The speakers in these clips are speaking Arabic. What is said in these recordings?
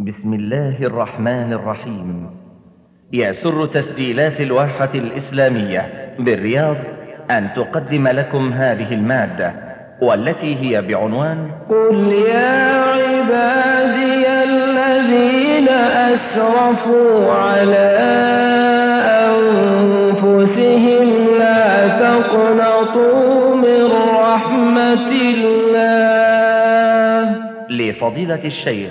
بسم الله الرحمن الرحيم. يسر تسجيلات الواحة الإسلامية بالرياض أن تقدم لكم هذه المادة والتي هي بعنوان قل يا عبادي الذين أسرفوا على أنفسهم لا تقنطوا من رحمة الله. لفضيلة الشيخ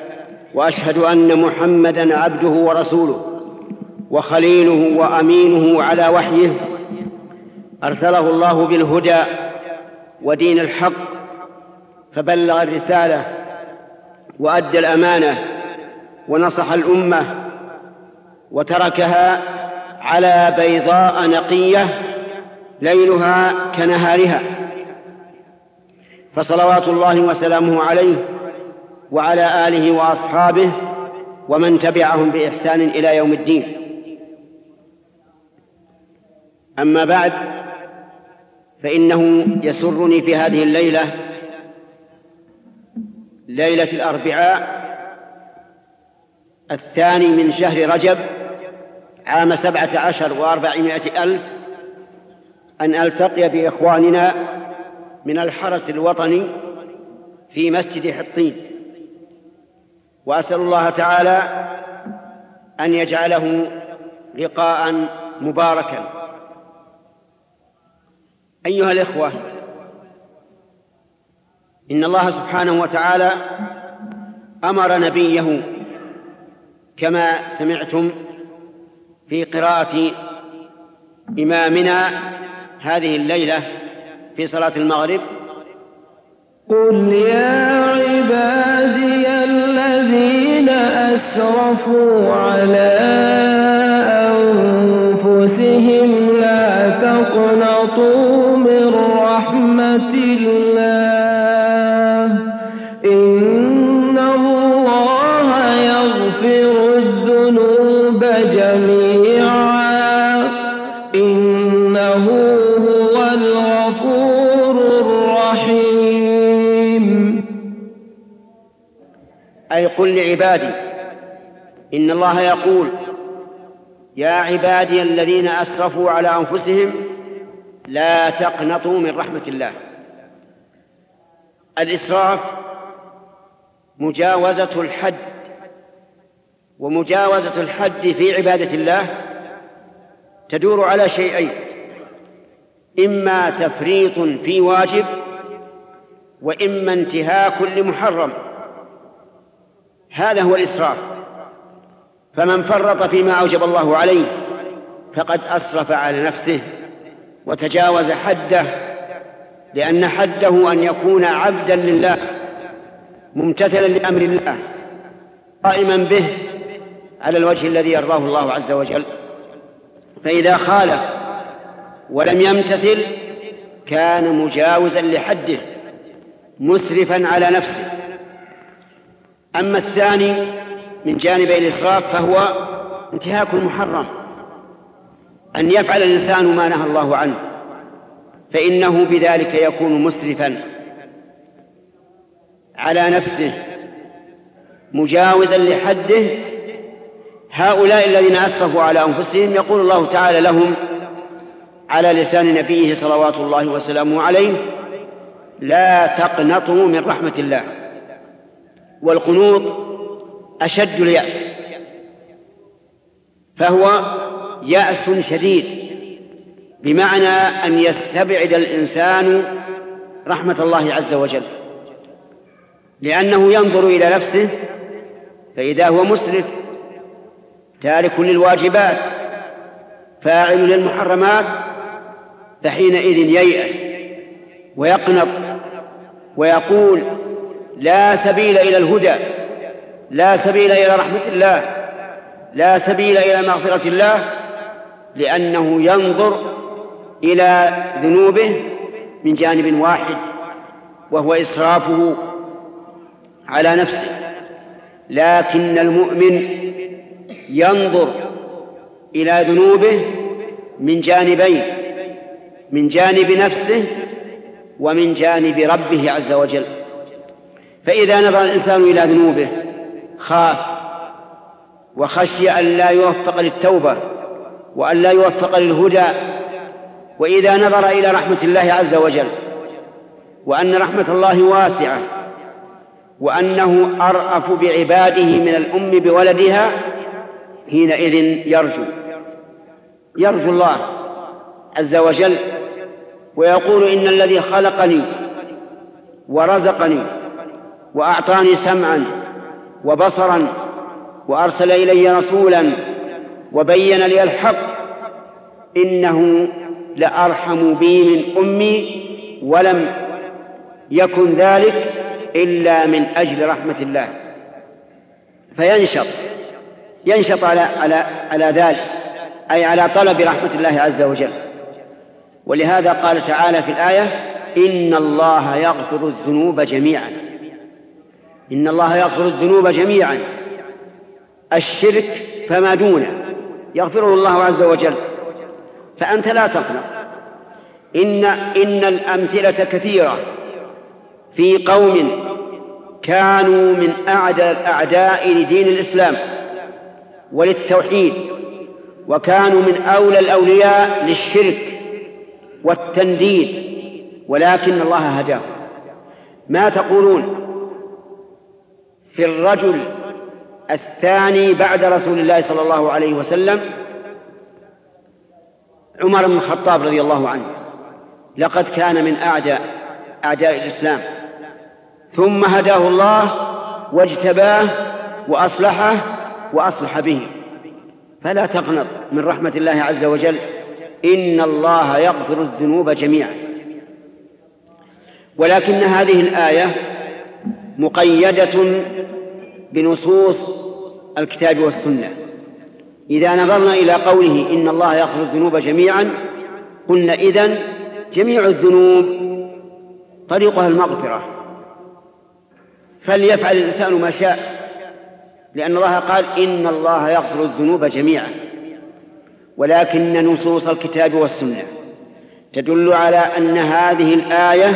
وأشهد أن محمدا عبده ورسوله وخليله وأمينه على وحيه أرسله الله بالهدى ودين الحق فبلغ الرسالة وأدى الأمانة ونصح الأمة وتركها على بيضاء نقية ليلها كنهارها فصلوات الله وسلامه عليه وعلى آله وأصحابه ومن تبعهم بإحسان إلى يوم الدين. أما بعد فإنه يسرني في هذه الليلة ليلة الأربعاء الثاني من شهر رجب عام سبعة عشر وأربعمائة ألف أن ألتقي بإخواننا من الحرس الوطني في مسجد حطين. وأسأل الله تعالى أن يجعله لقاء مباركا. أيها الإخوة إن الله سبحانه وتعالى أمر نبيه كما سمعتم في قراءة إمامنا هذه الليلة في صلاة المغرب. قل يا عبادي أسرفوا على أنفسهم لا تقنطوا من رحمة الله إن الله يغفر الذنوب جميعا إنه هو الغفور الرحيم أي قل لعبادي إن الله يقول يا عبادي الذين أسرفوا على أنفسهم لا تقنطوا من رحمة الله. الإسراف مجاوزة الحد ومجاوزة الحد في عبادة الله تدور على شيئين إما تفريط في واجب وإما انتهاك لمحرم. هذا هو الإسراف. فمن فرط فيما أوجب الله عليه فقد أسرف على نفسه وتجاوز حده لأن حده أن يكون عبدا لله ممتثلا لأمر الله قائما به على الوجه الذي يرضاه الله عز وجل. فإذا خالف ولم يمتثل كان مجاوزا لحده مسرفا على نفسه. أما الثاني من جانبي الإسراف فهو انتهاك المحرم أن يفعل الإنسان ما نهى الله عنه فإنه بذلك يكون مسرفا على نفسه مجاوزا لحده. هؤلاء الذين أسرفوا على أنفسهم يقول الله تعالى لهم على لسان نبيه صلوات الله وسلامه عليه لا تقنطوا من رحمة الله. والقنوط أشد اليأس. فهو يأس شديد بمعنى أن يستبعد الإنسان رحمة الله عز وجل. لأنه ينظر إلى نفسه فإذا هو مسرف تارك للواجبات فاعل للمحرمات فحينئذ ييأس ويقنط ويقول لا سبيل إلى الهدى. لا سبيل إلى رحمة الله لا سبيل إلى مغفرة الله لأنه ينظر إلى ذنوبه من جانب واحد وهو إسرافه على نفسه. لكن المؤمن ينظر إلى ذنوبه من جانبين من جانب نفسه ومن جانب ربه عز وجل. فإذا نظر الإنسان إلى ذنوبه خاف وخشي أن لا يوفق للتوبة وأن لا يوفق للهدى وإذا نظر إلى رحمة الله عز وجل وأن رحمة الله واسعة وأنه أرأف بعباده من الأم بولدها حينئذ يرجو يرجو الله عز وجل ويقول إن الذي خلقني ورزقني وأعطاني سمعا وبصرا وأرسل إلي رسولا وبين لي الحق إنه لأرحم بي من أمي ولم يكن ذلك إلا من أجل رحمة الله. فينشط ينشط على على على ذلك أي على طلب رحمة الله عز وجل. ولهذا قال تعالى في الآية إن الله يغفر الذنوب جميعا. إن الله يغفر الذنوب جميعا. الشرك فما دونه. يغفره الله عز وجل. فأنت لا تقنط إن إن الأمثلة كثيرة. في قوم كانوا من أعدى الأعداء لدين الإسلام وللتوحيد وكانوا من أولى الأولياء للشرك والتنديد ولكن الله هداهم. ما تقولون؟ في الرجل الثاني بعد رسول الله صلى الله عليه وسلم عمر بن الخطاب رضي الله عنه. لقد كان من أعداء أعداء الإسلام. ثم هداه الله واجتباه وأصلحه وأصلح به. فلا تقنط من رحمة الله عز وجل. إن الله يغفر الذنوب جميعا. ولكن هذه الآية مقيدة بنصوص الكتاب والسنة. إذا نظرنا إلى قوله إن الله يغفر الذنوب جميعا قلنا إذن جميع الذنوب طريقها المغفرة. فليفعل الإنسان ما شاء لأن الله قال إن الله يغفر الذنوب جميعا. ولكن نصوص الكتاب والسنة تدل على أن هذه الآية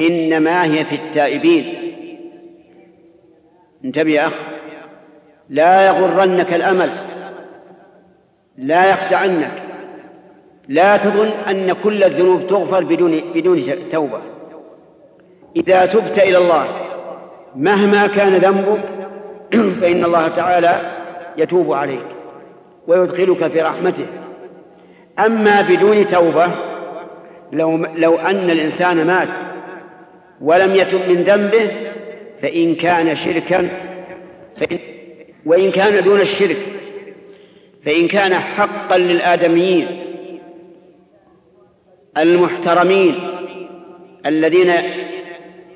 إنما هي في التائبين. انتبه يا أخ. لا يغرنك الأمل لا يخدعنك لا تظن أن كل الذنوب تغفر بدون بدون توبة. إذا تبت إلى الله مهما كان ذنبك فإن الله تعالى يتوب عليك ويدخلك في رحمته. أما بدون توبة لو لو أن الإنسان مات ولم يتب من ذنبه فإن كان شركا فإن وإن كان دون الشرك فإن كان حقا للآدميين المحترمين الذين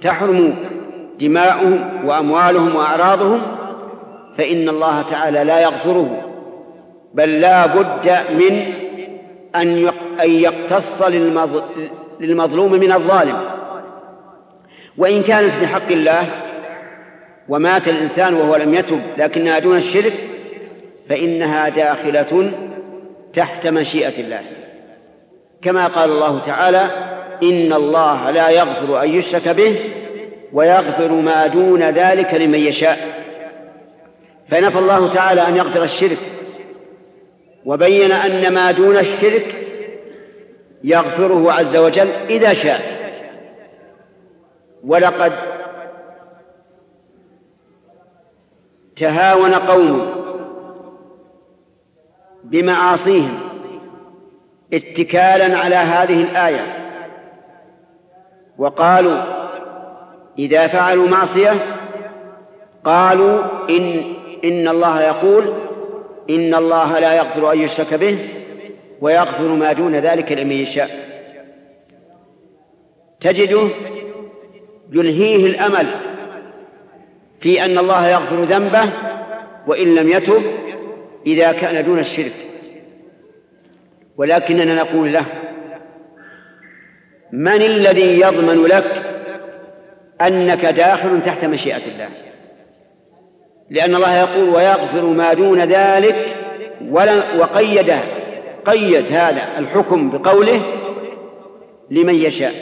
تحرم دماؤهم وأموالهم وأعراضهم فإن الله تعالى لا يغفره. بل لا بد من أن يقتص للمظلوم من الظالم. وإن كانت بحق الله ومات الإنسان وهو لم يتب لكنها دون الشرك فإنها داخلة تحت مشيئة الله. كما قال الله تعالى إن الله لا يغفر أن يشرك به ويغفر ما دون ذلك لمن يشاء. فنفى الله تعالى أن يغفر الشرك وبين أن ما دون الشرك يغفره عز وجل إذا شاء. ولقد تهاون قوم بمعاصيهم اتكالا على هذه الآية. وقالوا إذا فعلوا معصية قالوا إن إن الله يقول إن الله لا يغفر أن يشرك به ويغفر ما دون ذلك لمن يشاء. تجده يلهيه الأمل في أن الله يغفر ذنبه وإن لم يتب إذا كان دون الشرك. ولكننا نقول له من الذي يضمن لك أنك داخل تحت مشيئة الله؟ لأن الله يقول ويغفر ما دون ذلك وقيد قيد هذا الحكم بقوله لمن يشاء.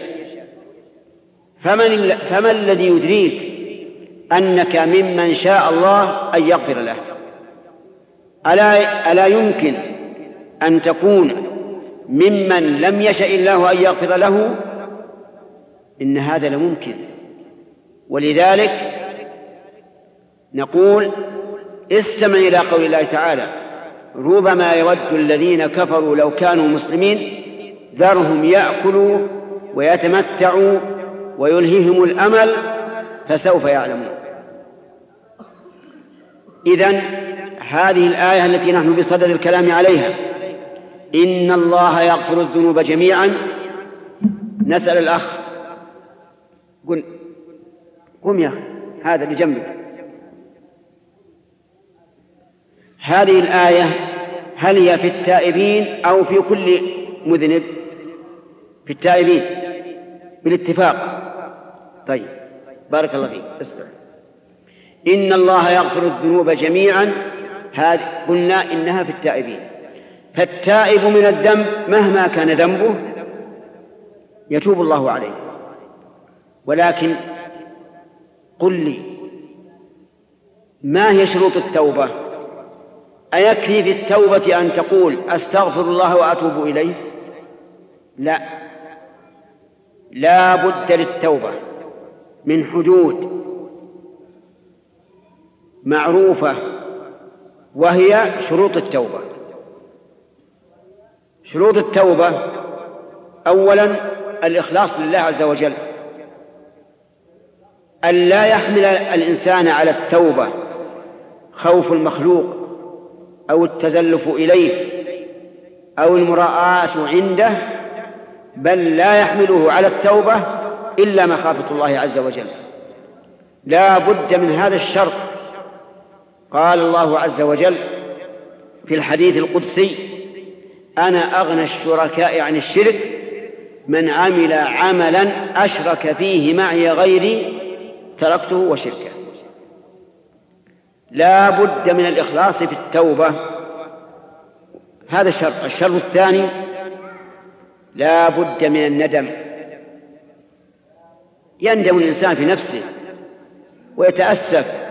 فمن فما الذي يدريك؟ أنك ممن شاء الله أن يغفر له. ألا ألا يمكن أن تكون ممن لم يشأ الله أن يغفر له؟ إن هذا لممكن. ولذلك نقول استمع إلى قول الله تعالى ربما يود الذين كفروا لو كانوا مسلمين ذرهم يأكلوا ويتمتعوا ويلهيهم الأمل فسوف يعلمون. إذن هذه الآية التي نحن بصدد الكلام عليها. إن الله يغفر الذنوب جميعا. نسأل الأخ. قل. قم يا أخي هذا بجنبك هذه الآية هل هي في التائبين أو في كل مذنب؟ في التائبين. بالاتفاق. طيب. بارك الله فيك. استمع إن الله يغفر الذنوب جميعا. هذه قلنا إنها في التائبين. فالتائب من الذنب مهما كان ذنبه يتوب الله عليه. ولكن قل لي ما هي شروط التوبة؟ أيكفي في التوبة أن تقول أستغفر الله وأتوب إليه؟ لا. لا بد للتوبة من حدود. معروفة وهي شروط التوبة. شروط التوبة أولا الإخلاص لله عز وجل. أن لا يحمل الإنسان على التوبة خوف المخلوق أو التزلف إليه أو المراءة عنده بل لا يحمله على التوبة إلا مخافة الله عز وجل. لا بد من هذا الشرط قال الله عز وجل في الحديث القدسي أنا أغنى الشركاء عن الشرك من عمل عملا أشرك فيه معي غيري تركته وشركه. لا بد من الإخلاص في التوبة. هذا الشرط. الشرط الثاني لا بد من الندم. يندم الإنسان في نفسه ويتأسف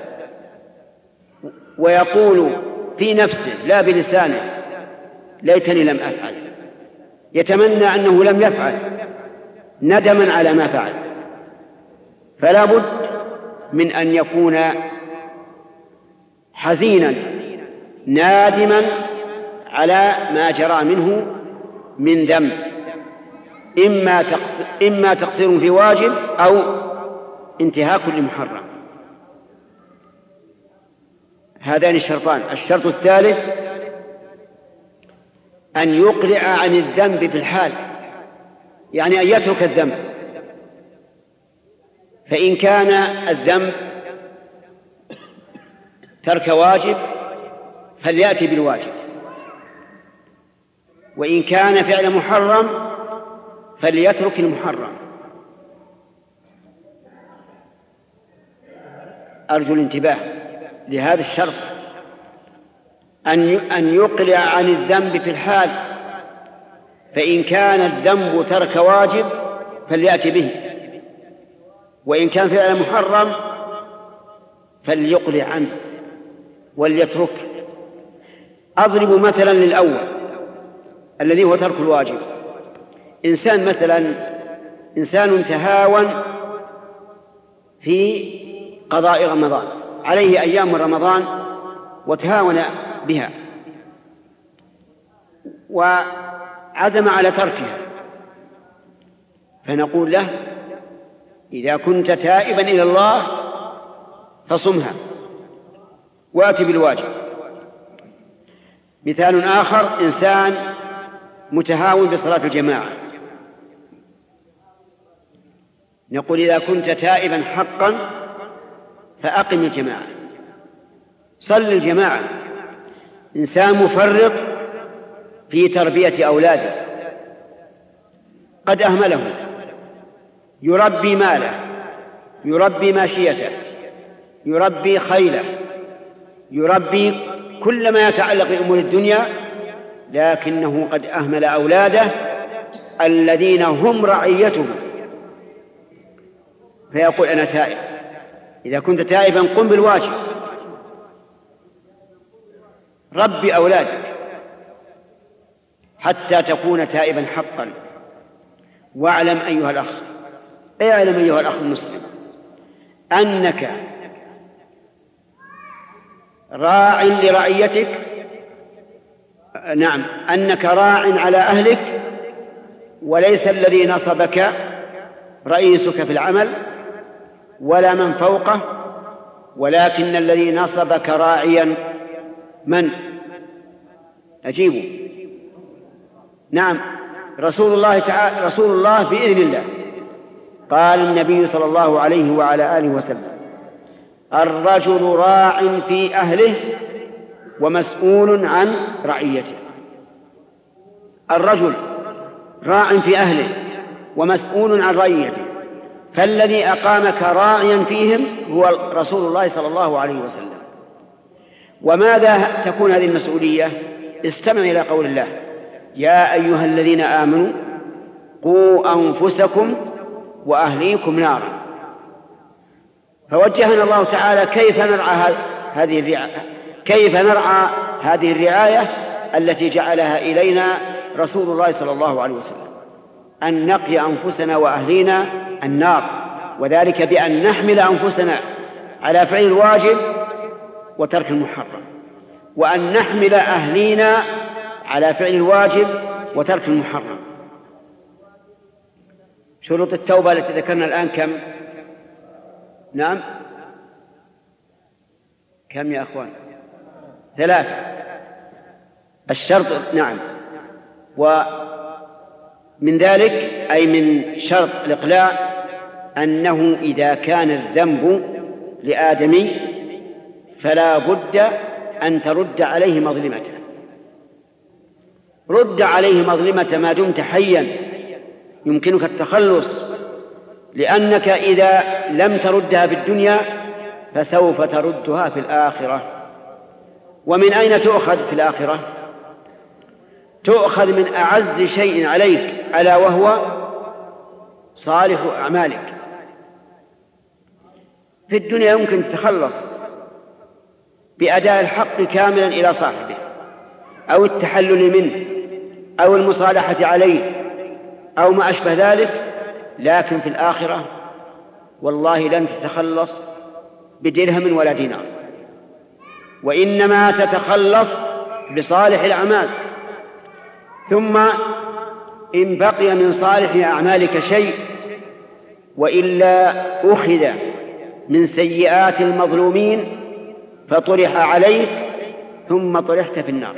ويقول في نفسه لا بلسانه ليتني لم أفعل. يتمنى أنه لم يفعل ندما على ما فعل. فلا بد من أن يكون حزينا نادما على ما جرى منه من ذنب. إما تقصير, إما تقصير في واجب أو انتهاك لمحرم. هذان الشرطان. الشرط الثالث أن يقلع عن الذنب في الحال يعني أن يترك الذنب. فإن كان الذنب ترك واجب فليأتي بالواجب. وإن كان فعل محرم فليترك المحرم. أرجو الانتباه. لهذا الشرط. أن أن يقلع عن الذنب في الحال. فإن كان الذنب ترك واجب فليأتي به. وإن كان فعل محرم فليقلع عنه وليترك. أضرب مثلا للأول الذي هو ترك الواجب. إنسان مثلا إنسان تهاون في قضاء رمضان. عليه أيام من رمضان وتهاون بها. وعزم على تركها فنقول له إذا كنت تائبا إلى الله فصمها. وأتي بالواجب. مثال آخر إنسان متهاون بصلاة الجماعة. نقول إذا كنت تائبا حقا فأقم الجماعة. صل الجماعة. إنسان مفرط في تربية أولاده. قد أهمله. يربي ماله. يربي ماشيته. يربي خيله. يربي كل ما يتعلق بأمور الدنيا لكنه قد أهمل أولاده الذين هم رعيته. فيقول أنا تائب. إذا كنت تائبا قم بالواجب. ربي أولادك حتى تكون تائبا حقا. واعلم أيها الأخ اعلم أيها الأخ المسلم أنك راع لرعيتك نعم أنك راع على أهلك وليس الذي نصبك رئيسك في العمل. ولا من فوقه ولكن الذي نصبك راعيا من؟ أجيبوا نعم رسول الله تعالى رسول الله بإذن الله. قال النبي صلى الله عليه وعلى آله وسلم الرجل راع في أهله ومسؤول عن رعيته. الرجل راع في أهله ومسؤول عن رعيته. فالذي أقامك راعيا فيهم هو رسول الله صلى الله عليه وسلم. وماذا تكون هذه المسؤولية؟ استمع إلى قول الله. يا أيها الذين آمنوا قوا أنفسكم وأهليكم نارا. فوجهنا الله تعالى كيف نرعى هذه الرعاية كيف نرعى هذه الرعاية التي جعلها إلينا رسول الله صلى الله عليه وسلم. أن نقي أنفسنا وأهلينا النار. وذلك بأن نحمل أنفسنا على فعل الواجب وترك المحرم. وأن نحمل أهلينا على فعل الواجب وترك المحرم. شروط التوبة التي ذكرنا الآن كم؟ نعم. كم يا أخوان؟ ثلاثة. الشرط نعم. ومن ذلك أي من شرط الإقلاع أنه إذا كان الذنب لآدمي فلا بد أن ترد عليه مظلمته. رد عليه مظلمة ما دمت حيا يمكنك التخلص لأنك إذا لم تردها في الدنيا فسوف تردها في الآخرة. ومن أين تؤخذ في الآخرة؟ تؤخذ من أعز شيء عليك ألا وهو صالح أعمالك. في الدنيا يمكن تتخلص بأداء الحق كاملا إلى صاحبه أو التحلل منه أو المصالحة عليه أو ما أشبه ذلك. لكن في الآخرة والله لن تتخلص بدرهم ولا دينار وإنما تتخلص بصالح الأعمال. ثم إن بقي من صالح أعمالك شيء وإلا أخذ من سيئات المظلومين فطرح عليك ثم طرحت في النار.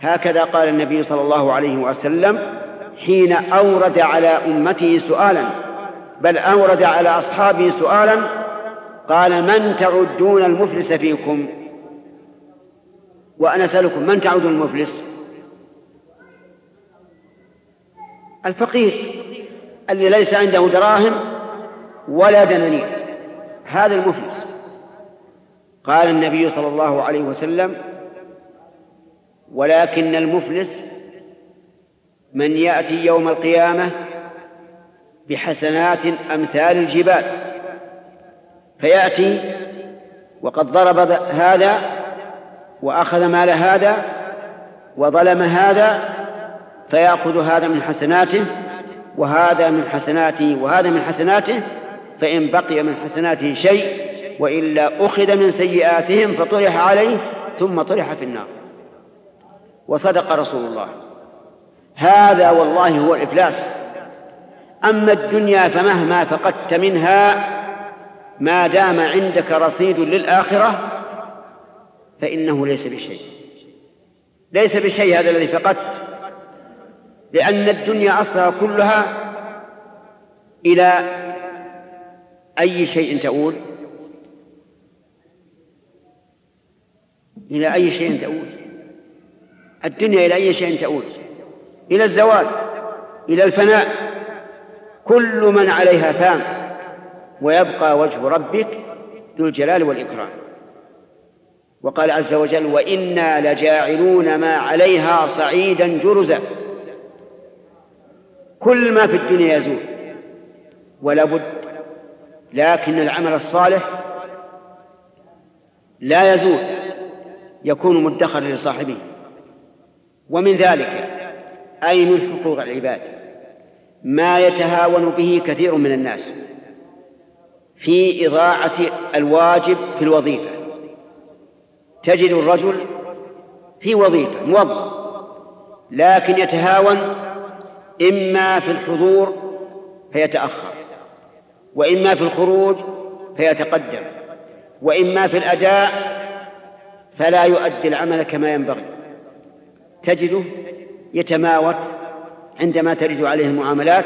هكذا قال النبي صلى الله عليه وسلم حين أورد على أمته سؤالا بل أورد على أصحابه سؤالا قال من تعدون المفلس فيكم؟ وأنا أسألكم من تعدون المفلس؟ الفقير اللي ليس عنده دراهم ولا دنانير. هذا المفلس. قال النبي صلى الله عليه وسلم ولكن المفلس من يأتي يوم القيامة بحسنات أمثال الجبال فيأتي وقد ضرب هذا وأخذ مال هذا وظلم هذا فيأخذ هذا من حسناته وهذا من حسناته وهذا من حسناته فإن بقي من حسناته شيء وإلا أخذ من سيئاتهم فطرح عليه ثم طرح في النار. وصدق رسول الله. هذا والله هو الإفلاس. أما الدنيا فمهما فقدت منها ما دام عندك رصيد للآخرة فإنه ليس بشيء. ليس بشيء هذا الذي فقدت. لأن الدنيا أصلها كلها إلى أي شيء تؤول إلى أي شيء تؤول الدنيا إلى أي شيء تؤول إلى الزوال إلى الفناء. كل من عليها فان ويبقى وجه ربك ذو الجلال والإكرام. وقال عز وجل وإنا لجاعلون ما عليها صعيدا جرزا. كل ما في الدنيا يزول ولا بد لكن العمل الصالح لا يزول يكون مدخرا لصاحبه. ومن ذلك أي من حقوق العباد؟ ما يتهاون به كثير من الناس في إضاعة الواجب في الوظيفة. تجد الرجل في وظيفة موظف لكن يتهاون إما في الحضور فيتأخر. وإما في الخروج فيتقدم وإما في الأداء فلا يؤدي العمل كما ينبغي. تجده يتماوت عندما ترد عليه المعاملات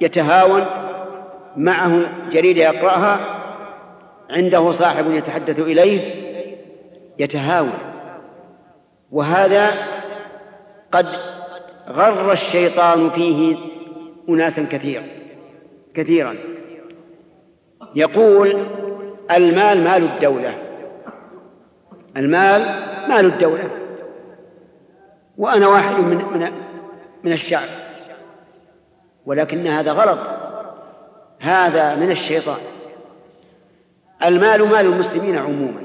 يتهاون معه جريدة يقرأها عنده صاحب يتحدث إليه يتهاون. وهذا قد غر الشيطان فيه أناسا كثيرا كثيرا. يقول المال مال الدولة. المال مال الدولة. وأنا واحد من من من الشعب. ولكن هذا غلط. هذا من الشيطان. المال مال المسلمين عموما.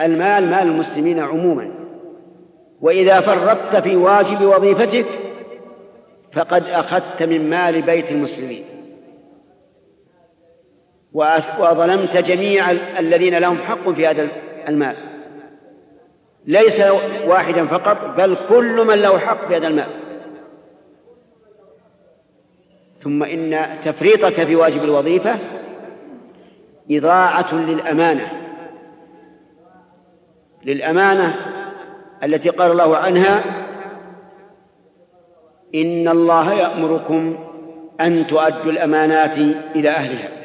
المال مال المسلمين عموما. وإذا فرطت في واجب وظيفتك فقد أخذت من مال بيت المسلمين. وظلمت جميع الذين لهم حق في هذا المال. ليس واحدا فقط بل كل من له حق في هذا المال. ثم إن تفريطك في واجب الوظيفة إضاعة للأمانة. للأمانة التي قال الله عنها إن الله يأمركم أن تؤدوا الأمانات إلى أهلها.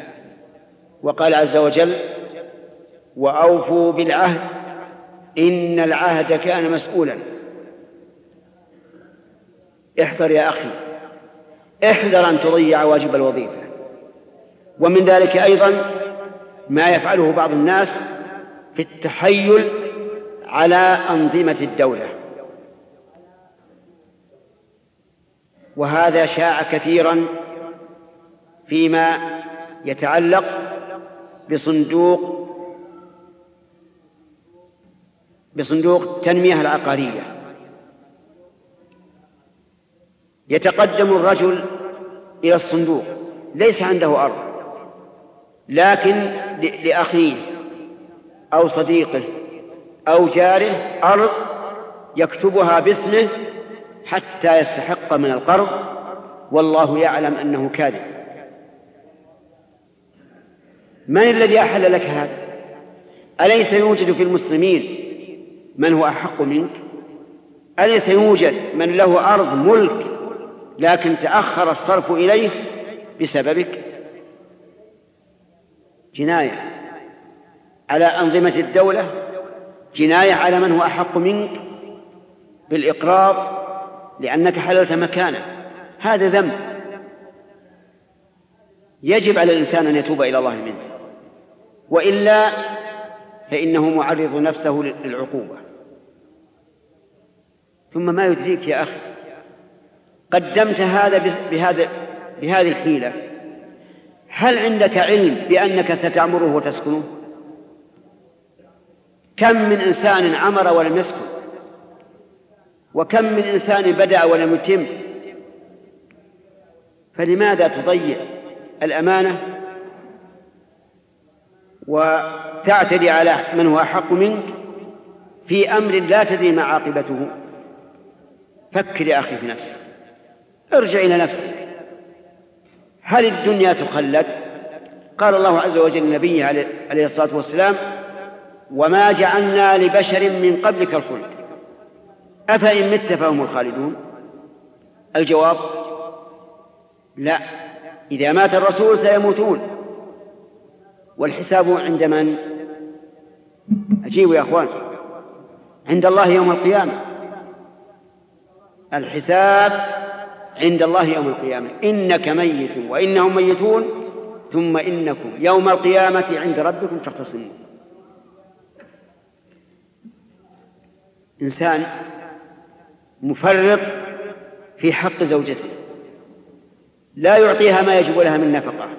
وقال عز وجل وأوفوا بالعهد إن العهد كان مسؤولا. احذر يا أخي احذر أن تضيع واجب الوظيفة. ومن ذلك أيضا ما يفعله بعض الناس في التحيل على أنظمة الدولة. وهذا شاع كثيرا فيما يتعلق بصندوق بصندوق التنمية العقارية. يتقدم الرجل إلى الصندوق. ليس عنده أرض لكن لأخيه أو صديقه أو جاره أرض يكتبها باسمه حتى يستحق من القرض والله يعلم أنه كاذب. من الذي أحل لك هذا؟ أليس يوجد في المسلمين من هو أحق منك؟ أليس يوجد من له أرض ملك لكن تأخر الصرف إليه بسببك؟ جناية على أنظمة الدولة؟ جناية على من هو أحق منك؟ بالإقراض لأنك حللت مكانه. هذا ذنب. يجب على الإنسان أن يتوب إلى الله منه. وإلا فإنه معرض نفسه للعقوبة. ثم ما يدريك يا أخي قدمت هذا بهذا بهذه الحيلة هل عندك علم بأنك ستعمره وتسكنه؟ كم من إنسان عمر ولم يسكن؟ وكم من إنسان بدأ ولم يتم؟ فلماذا تضيع الأمانة وتعتدي على من هو أحق منك في أمر لا تدري ما عاقبته. فكر يا أخي في نفسك. ارجع إلى نفسك. هل الدنيا تخلد؟ قال الله عز وجل لنبيه عليه الصلاة والسلام وما جعلنا لبشر من قبلك الخلد. أفإن مت فهم الخالدون؟ الجواب لا. إذا مات الرسول سيموتون. والحساب عند من؟ أجيبوا يا أخوان. عند الله يوم القيامة. الحساب عند الله يوم القيامة. إنك ميت وإنهم ميتون ثم إنكم يوم القيامة عند ربكم تختصمون. إنسان مفرط في حق زوجته. لا يعطيها ما يجب لها من نفقة.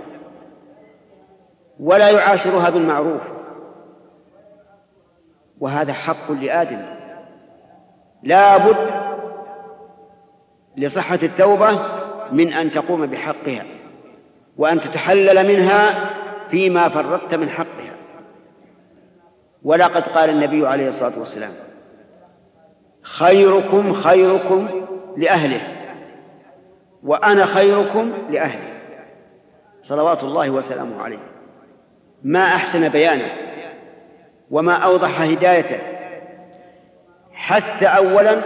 ولا يعاشرها بالمعروف. وهذا حق لآدم. لا بد لصحة التوبة من أن تقوم بحقها وأن تتحلل منها فيما فرطت من حقها. ولقد قال النبي عليه الصلاة والسلام خيركم خيركم لأهله وأنا خيركم لأهلي صلوات الله وسلامه عليه. ما أحسن بيانه وما أوضح هدايته. حث أولا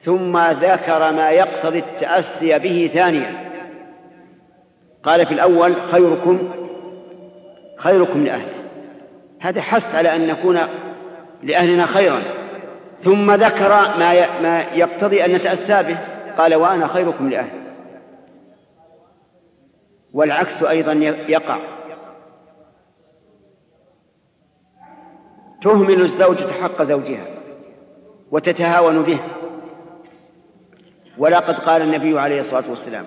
ثم ذكر ما يقتضي التأسي به ثانيا. قال في الأول خيركم خيركم لأهله. هذا حث على أن نكون لأهلنا خيرا. ثم ذكر ما ما يقتضي أن نتأسى به. قال وأنا خيركم لأهلي. والعكس أيضا يقع. تهمل الزوجة حق زوجها وتتهاون به. ولقد قال النبي عليه الصلاة والسلام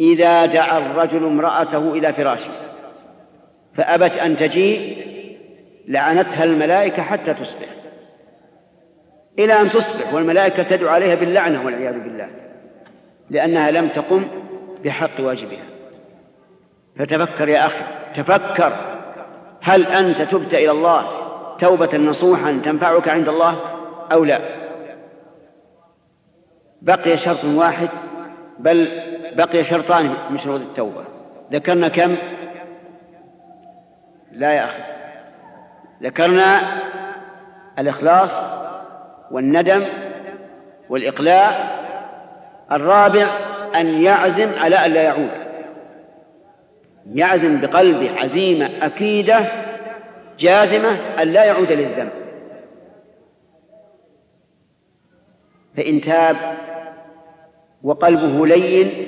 إذا دعا الرجل امرأته إلى فراشه فأبت أن تجيء لعنتها الملائكة حتى تصبح. إلى أن تصبح والملائكة تدعو عليها باللعنة والعياذ بالله لأنها لم تقم بحق واجبها. فتفكر يا أخي تفكر. هل أنت تبت إلى الله توبة نصوحا تنفعك عند الله أو لا؟ بقي شرط واحد بل بقي شرطان من شروط التوبة. ذكرنا كم؟ لا يا أخي. ذكرنا الإخلاص والندم والإقلاع. الرابع أن يعزم على أن لا يعود. يعزم بقلبه عزيمة أكيدة جازمة أن لا يعود للذنب. فإن تاب وقلبه لين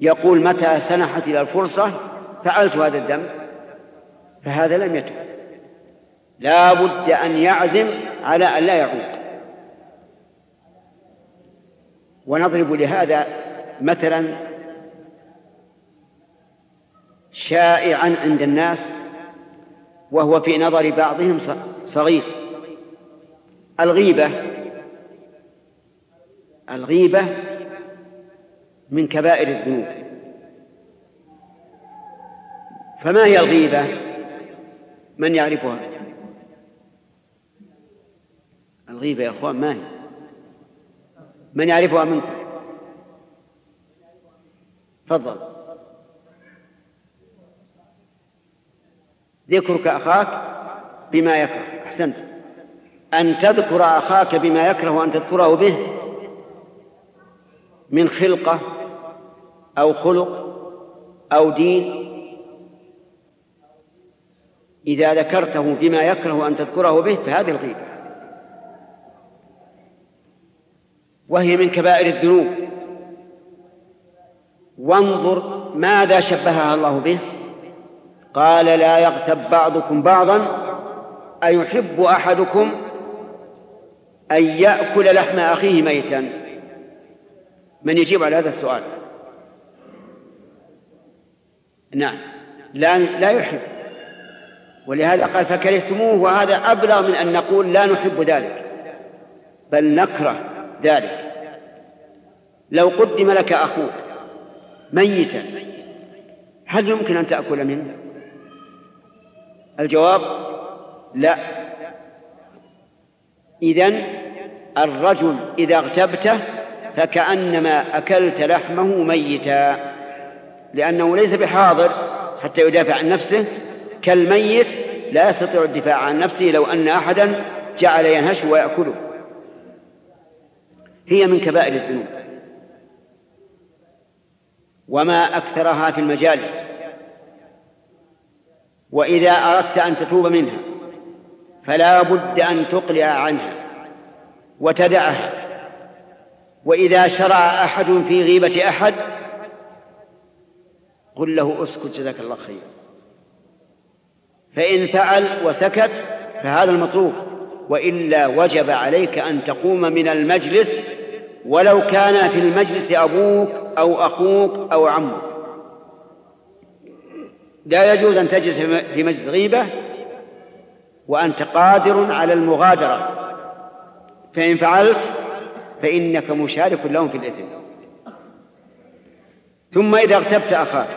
يقول متى سنحت إلى الفرصة فعلت هذا الذنب فهذا لم يتب. لا بد أن يعزم على أن لا يعود. ونضرب لهذا مثلا شائعا عند الناس وهو في نظر بعضهم صغير. الغيبة الغيبة من كبائر الذنوب. فما هي الغيبة؟ من يعرفها؟ الغيبة يا أخوان ما هي؟ من يعرفها منكم؟ تفضل. ذكرك أخاك بما يكره. أحسنت. أن تذكر أخاك بما يكره أن تذكره به من خلقة أو خلق أو دين. إذا ذكرته بما يكره أن تذكره به فهذه الغيبة. وهي من كبائر الذنوب. وانظر ماذا شبهها الله به. قال لا يغتب بعضكم بعضا أيحب أحدكم أن يأكل لحم أخيه ميتا؟ من يجيب على هذا السؤال؟ نعم. لا لا يحب. ولهذا قال فكرهتموه وهذا أبلغ من أن نقول لا نحب ذلك بل نكره ذلك. لو قدم لك أخوك ميتا هل يمكن أن تأكل منه؟ الجواب لا. إذن الرجل إذا اغتبته فكأنما أكلت لحمه ميتا لأنه ليس بحاضر حتى يدافع عن نفسه. كالميت لا يستطيع الدفاع عن نفسه لو أن أحدا جعل ينهش ويأكله. هي من كبائر الذنوب. وما أكثرها في المجالس. وإذا أردت أن تتوب منها فلا بد أن تقلع عنها وتدعها. وإذا شرع أحد في غيبة أحد قل له اسكت جزاك الله خير. فإن فعل وسكت فهذا المطلوب. وإلا وجب عليك أن تقوم من المجلس ولو كان في المجلس أبوك أو أخوك أو عمك. لا يجوز أن تجلس في مجلس غيبة وأنت قادر على المغادرة. فإن فعلت فإنك مشارك لهم في الإثم. ثم إذا اغتبت أخاك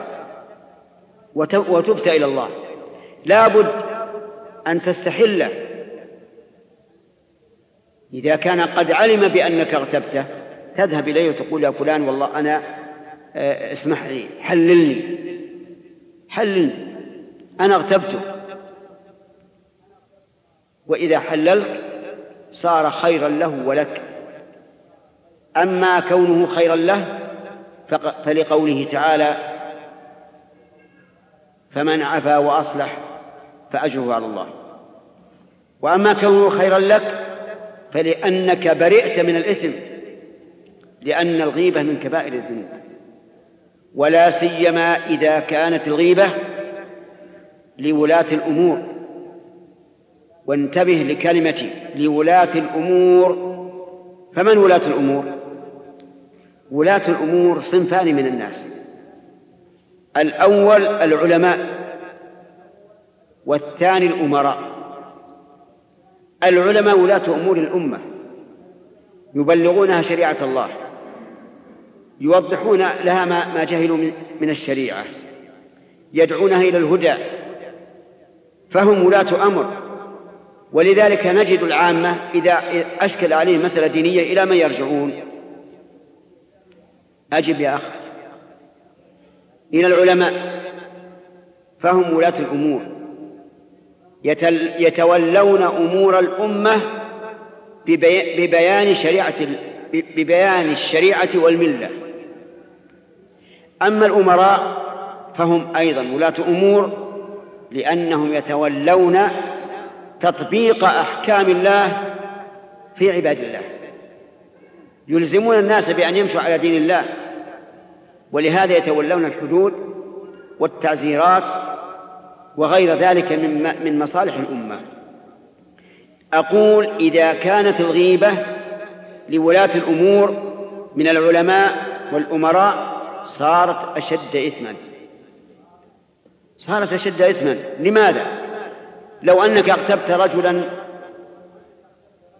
وتبت إلى الله لابد أن تستحله إذا كان قد علم بأنك اغتبته تذهب إليه وتقول يا فلان والله أنا آه، اسمح لي حللني. حللني أنا اغتبته. وإذا حللت صار خيرا له ولك. أما كونه خيرا له فلقوله تعالى فمن عفا وأصلح فأجره على الله. وأما كونه خيرا لك فلأنك برئت من الإثم لأن الغيبة من كبائر الذنوب. ولا سيما إذا كانت الغيبة لولاة الأمور. وانتبه لكلمتي لولاة الأمور. فمن ولاة الأمور؟ ولاة الأمور صنفان من الناس. الأول العلماء والثاني الأمراء. العلماء ولاة أمور الأمة يبلغونها شريعة الله. يوضحون لها ما, ما جهلوا من الشريعة. يدعونها إلى الهدى. فهم ولاة أمر. ولذلك نجد العامة إذا أشكل عليهم مسألة دينية إلى من يرجعون. أجب يا أخ إلى العلماء. فهم ولاة الأمور. يتولون أمور الأمة ببيان شريعة ببيان الشريعة والملة. أما الأمراء فهم أيضا ولاة أمور لأنهم يتولون تطبيق أحكام الله في عباد الله. يلزمون الناس بأن يمشوا على دين الله ولهذا يتولون الحدود والتعزيرات وغير ذلك من من مصالح الأمة. أقول إذا كانت الغيبة لولاة الأمور من العلماء والأمراء صارت أشد إثما. صارت أشد إثما. لماذا؟ لو أنك أغتبت رجلا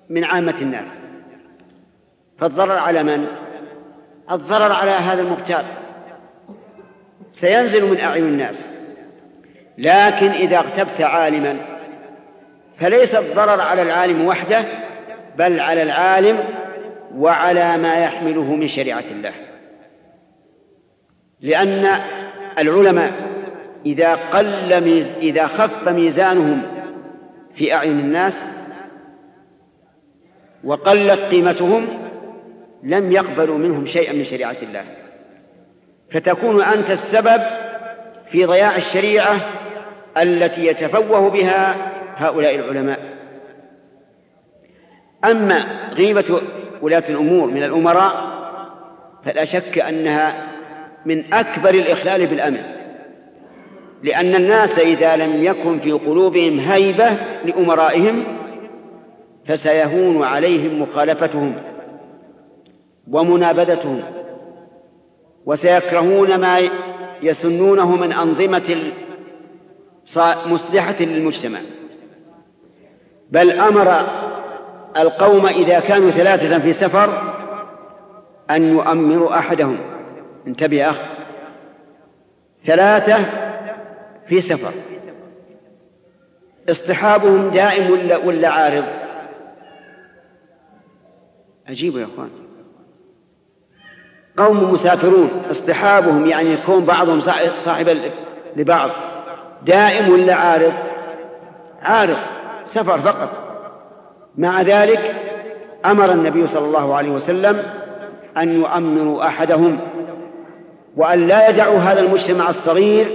من عامة الناس. فالضرر على من؟ الضرر على هذا المغتاب سينزل من أعين الناس. لكن إذا اغتبت عالما فليس الضرر على العالم وحده بل على العالم وعلى ما يحمله من شريعة الله. لأن العلماء إذا قل ميز إذا خف ميزانهم في أعين الناس وقلت قيمتهم لم يقبلوا منهم شيئا من شريعة الله. فتكون أنت السبب في ضياع الشريعة التي يتفوه بها هؤلاء العلماء. أما غيبة ولاة الأمور من الأمراء فلا شك أنها من أكبر الإخلال بالأمن. لأن الناس إذا لم يكن في قلوبهم هيبة لأمرائهم فسيهون عليهم مخالفتهم ومنابذتهم وسيكرهون ما يسنونه من أنظمة مصلحة للمجتمع. بل أمر القوم إذا كانوا ثلاثة في سفر أن يؤمروا أحدهم. انتبه يا أخ ثلاثة في سفر. اصطحابهم دائم ولا ولا عارض؟ عجيب يا إخوان. قوم مسافرون اصطحابهم يعني يكون بعضهم صاحب لبعض. دائم ولا عارض؟ عارض سفر فقط. مع ذلك أمر النبي صلى الله عليه وسلم أن يؤمروا أحدهم وأن لا يدعوا هذا المجتمع الصغير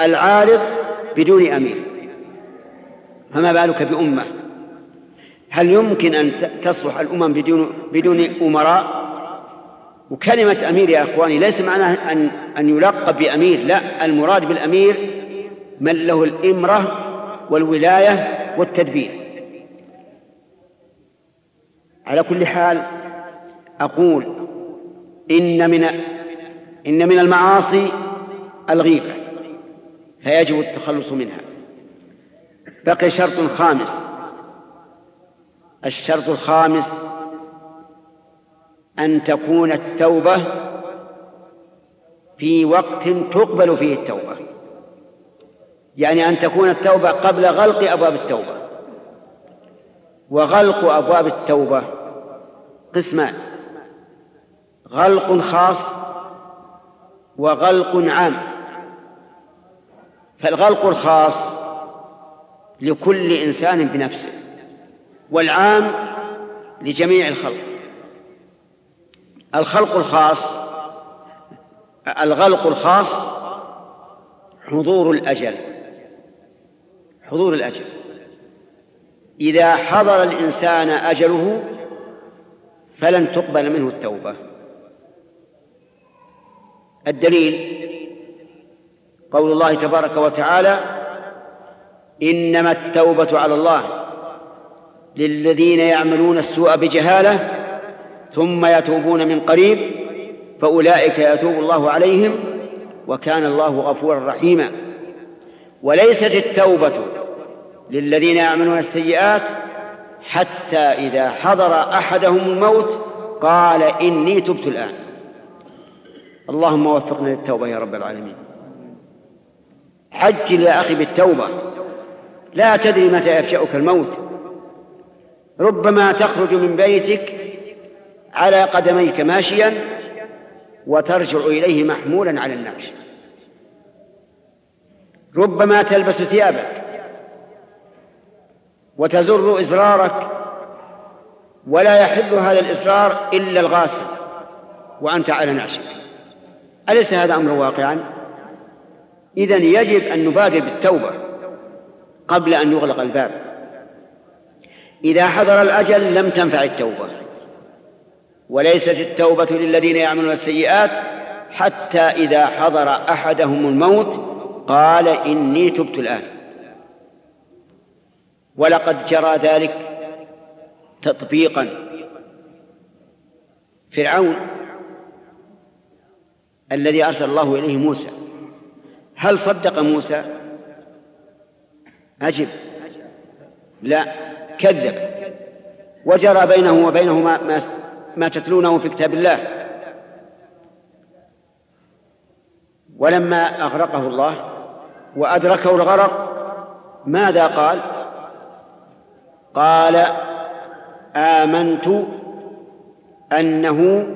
العارض بدون أمير. فما بالك بأمة؟ هل يمكن أن تصلح الأمم بدون بدون أمراء؟ وكلمة أمير يا إخواني ليس معناه أن أن يلقب بأمير لا. المراد بالأمير من له الإمرة والولاية والتدبير. على كل حال أقول إن من إن من المعاصي الغيبة فيجب التخلص منها. بقي شرط خامس. الشرط الخامس أن تكون التوبة في وقت تقبل فيه التوبة. يعني أن تكون التوبة قبل غلق أبواب التوبة. وغلق أبواب التوبة قسمان. غلق خاص وغلق عام. فالغلق الخاص لكل إنسان بنفسه والعام لجميع الخلق. الخلق الخاص الغلق الخاص حضور الأجل حضور الأجل. إذا حضر الإنسان أجله فلن تقبل منه التوبة. الدليل قول الله تبارك وتعالى إنما التوبة على الله للذين يعملون السوء بجهالة ثم يتوبون من قريب فأولئك يتوب الله عليهم وكان الله غفورا رحيما. وليست التوبة للذين يعملون السيئات حتى إذا حضر أحدهم الموت قال إني تبت الآن. اللهم وفقنا للتوبة يا رب العالمين. عجل يا أخي بالتوبة. لا تدري متى يفجأك الموت. ربما تخرج من بيتك على قدميك ماشيا وترجع إليه محمولا على النعش ربما تلبس ثيابك وتزر إزرارك ولا يحل هذا الإزرار إلا الغاسل وأنت على نعشك أليس هذا أمر واقعا؟ إذن يجب أن نبادر بالتوبة قبل أن يغلق الباب. إذا حضر الأجل لم تنفع التوبة وليست التوبة للذين يعملون السيئات حتى إذا حضر أحدهم الموت قال إني تبت الآن. ولقد جرى ذلك تطبيقا. فرعون الذي أرسل الله إليه موسى. هل صدق موسى؟ أجب لا كذب. وجرى بينه وبينه ما, ما, ما تتلونه في كتاب الله. ولما أغرقه الله وأدركه الغرق ماذا قال؟ قال آمنت أنه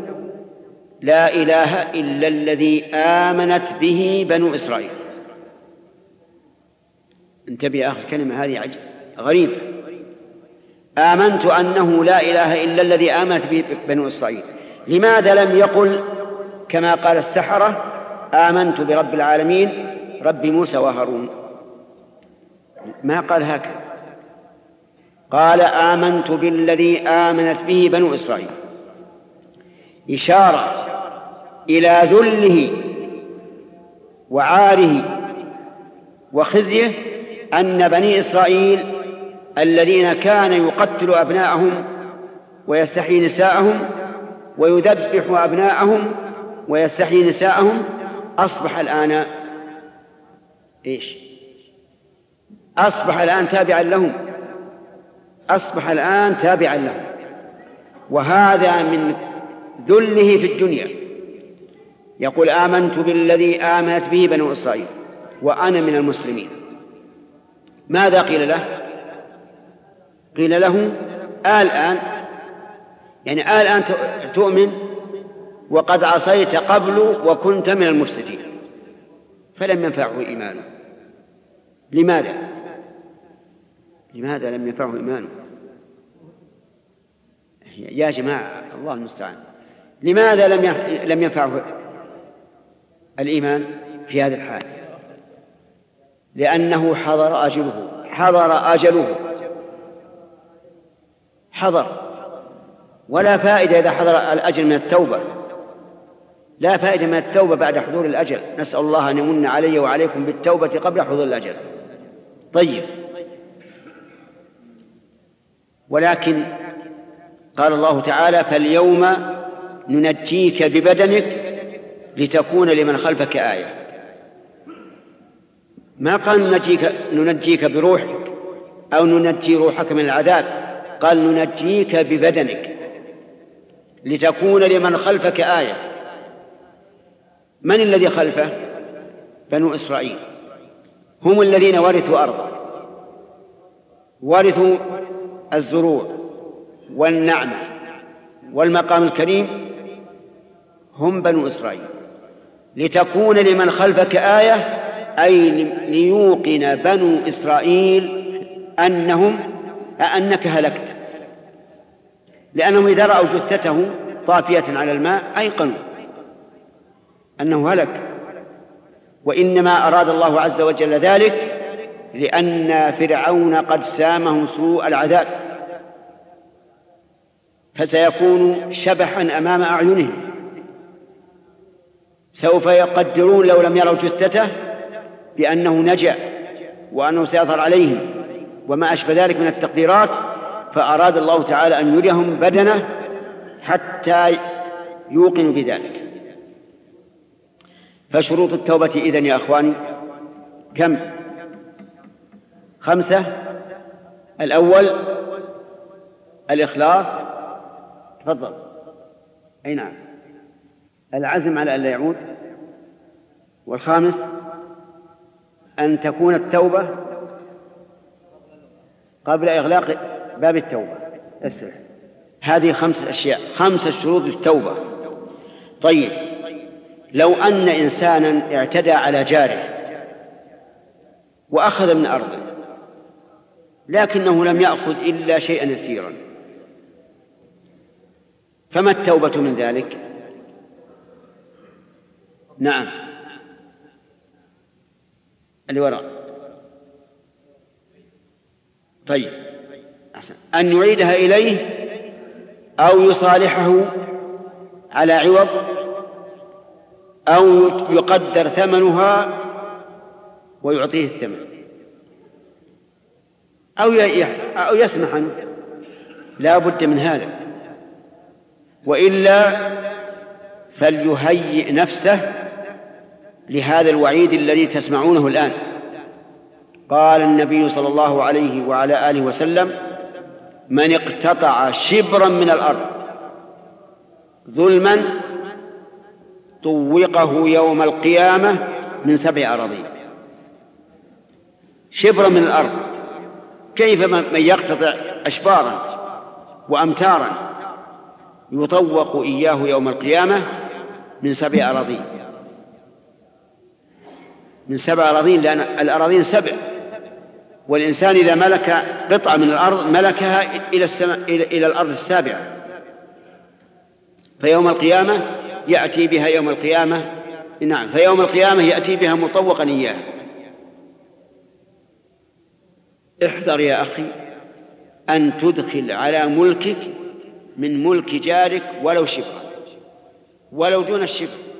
لا إله إلا الذي آمنت به بنو إسرائيل. انتبه أخي الكلمة هذه عجب غريبة. آمنت أنه لا إله إلا الذي آمنت به بنو إسرائيل. لماذا لم يقل كما قال السحرة آمنت برب العالمين رب موسى وهارون؟ ما قال هكذا. قال آمنت بالذي آمنت به بنو إسرائيل. إشارة إلى ذله وعاره وخزيه أن بني إسرائيل الذين كان يقتل أبناءهم ويستحيي نساءهم ويذبح أبناءهم ويستحيي نساءهم أصبح الآن إيش؟ أصبح الآن تابعا لهم. أصبح الآن تابعا لهم. وهذا من ذله في الدنيا. يقول آمنت بالذي آمنت به بنو إسرائيل وأنا من المسلمين. ماذا قيل له؟ قيل له الآن يعني الآن تؤمن وقد عصيت قبل وكنت من المفسدين. فلم ينفعه إيمانه. لماذا؟ لماذا لم ينفعه إيمانه؟ يا جماعة الله المستعان. لماذا لم لم ينفعه الإيمان في هذه الحال. لأنه حضر أجله حضر أجله. حضر. ولا فائدة إذا حضر الأجل من التوبة. لا فائدة من التوبة بعد حضور الأجل. نسأل الله أن يمن علي وعليكم بالتوبة قبل حضور الأجل. طيب. ولكن قال الله تعالى فاليوم ننجيك ببدنك لتكون لمن خلفك آية. ما قال ننجيك, ننجيك بروحك أو ننجي روحك من العذاب. قال ننجيك ببدنك. لتكون لمن خلفك آية. من الذي خلفه؟ بنو إسرائيل. هم الذين ورثوا أرضا ورثوا الزروع والنعمة والمقام الكريم هم بنو إسرائيل. لتكون لمن خلفك آية أي ليوقن بنو إسرائيل أنهم أنك هلكت. لأنهم إذا رأوا جثته طافية على الماء أيقنوا أنه هلك. وإنما أراد الله عز وجل ذلك لأن فرعون قد سامه سوء العذاب فسيكون شبحا أمام أعينهم. سوف يقدرون لو لم يروا جثته بأنه نجا وأنه سيظهر عليهم. وما أشبه ذلك من التقديرات فأراد الله تعالى أن يريهم بدنه حتى يوقنوا بذلك فشروط التوبة إذن يا أخواني كم؟ خمسة. الأول الإخلاص. تفضل. أي نعم. العزم على ألا يعود. والخامس أن تكون التوبة قبل إغلاق باب التوبة. اسرع هذه خمسة أشياء خمسة شروط التوبة طيب لو أن إنسانا اعتدى على جاره وأخذ من أرضه لكنه لم يأخذ إلا شيئا يسيرا فما التوبة من ذلك؟ نعم. اللي وراء. طيب. أحسن. أن يعيدها إليه أو يصالحه على عوض أو يقدر ثمنها ويعطيه الثمن. أو أو يسمح لا بد من هذا. وإلا فليهيئ نفسه لهذا الوعيد الذي تسمعونه الآن. قال النبي صلى الله عليه وعلى آله وسلم من اقتطع شبرا من الأرض ظلما طوقه يوم القيامة من سبع أراضين. شبرا من الأرض. كيف من يقتطع أشبارا وأمتارا يطوق إياه يوم القيامة من سبع أراضين؟ من سبع أراضين لأن الأراضين سبع. والإنسان إذا ملك قطعة من الأرض ملكها إلى السماء إلى الأرض السابعة. فيوم القيامة يأتي بها يوم القيامة نعم فيوم القيامة يأتي بها مطوقا إياه. احذر يا أخي أن تدخل على ملكك من ملك جارك ولو شبرا ولو دون الشبر.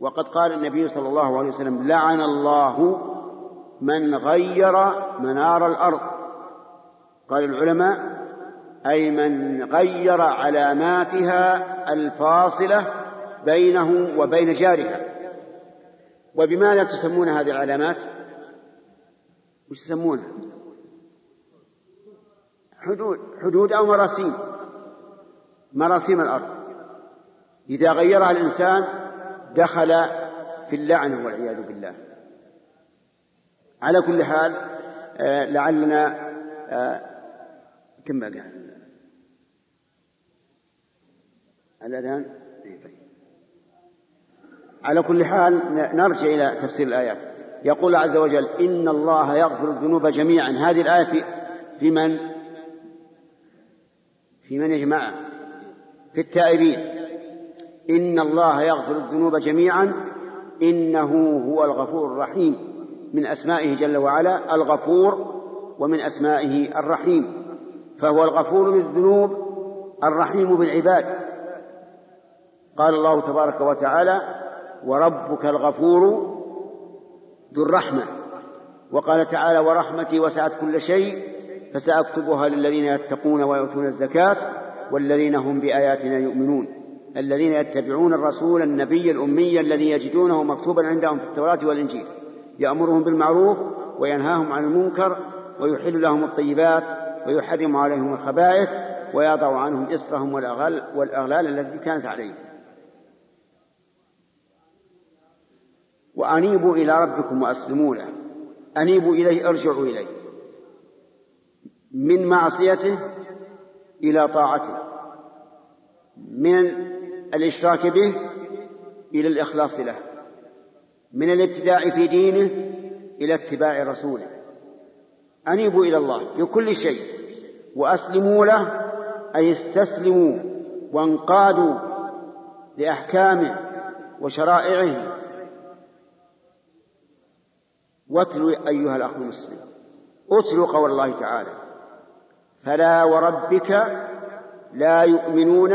وقد قال النبي صلى الله عليه وسلم لعن الله من غير منار الأرض. قال العلماء أي من غير علاماتها الفاصلة بينه وبين جارها. وبماذا تسمون هذه العلامات؟ وش تسمونها حدود حدود أو مراسيم. مراسيم الأرض. إذا غيرها الإنسان دخل في اللعنة والعياذ بالله. على كل حال آه لعلنا آه كم بقى؟ الأذان إيه، طيب. على كل حال نرجع إلى تفسير الآيات. يقول عز وجل إن الله يغفر الذنوب جميعا. هذه الآية في, في من؟ في من يا جماعة؟ في التائبين. إن الله يغفر الذنوب جميعا إنه هو الغفور الرحيم. من أسمائه جل وعلا الغفور ومن أسمائه الرحيم. فهو الغفور للذنوب الرحيم بالعباد. قال الله تبارك وتعالى وربك الغفور ذو الرحمة وقال تعالى ورحمتي وسعت كل شيء فسأكتبها للذين يتقون ويؤتون الزكاة والذين هم بآياتنا يؤمنون الذين يتبعون الرسول النبي الأمي الذي يجدونه مكتوبا عندهم في التوراة والإنجيل. يأمرهم بالمعروف وينهاهم عن المنكر ويحل لهم الطيبات ويحرم عليهم الخبائث ويضع عنهم إصرهم والأغلال, والأغلال التي كانت عليهم. وأنيبوا إلى ربكم وأسلموا له أنيبوا إليه ارجعوا إليه. من معصيته إلى طاعته. من الإشراك به إلى الإخلاص له من الابتداع في دينه إلى اتباع رسوله. أنيبوا إلى الله في كل شيء وأسلموا له أي استسلموا وانقادوا لأحكامه وشرائعه. واتلوا أيها الأخ المسلم اتلوا قول الله تعالى فلا وربك لا يؤمنون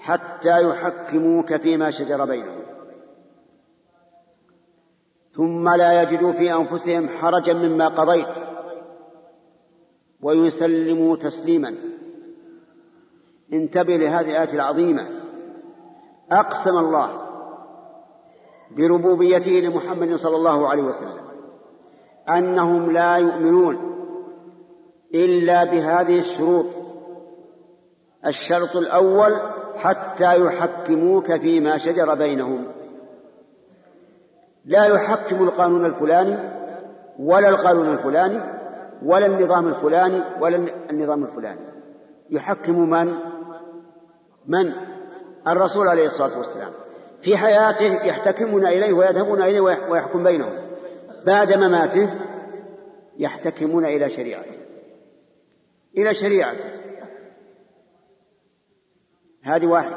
حتى يحكموك فيما شجر بينهم. ثم لا يجدوا في أنفسهم حرجا مما قضيت ويسلموا تسليما. انتبه لهذه الآية العظيمة. أقسم الله بربوبيته لمحمد صلى الله عليه وسلم أنهم لا يؤمنون إلا بهذه الشروط. الشرط الأول حتى يحكموك فيما شجر بينهم. لا يحكم القانون الفلاني ولا القانون الفلاني ولا النظام الفلاني ولا النظام الفلاني. يحكم من؟ من؟ الرسول عليه الصلاة والسلام. في حياته يحتكمون إليه ويذهبون إليه ويحكم بينهم. بعد مماته يحتكمون إلى شريعته. إلى شريعته. هذه واحدة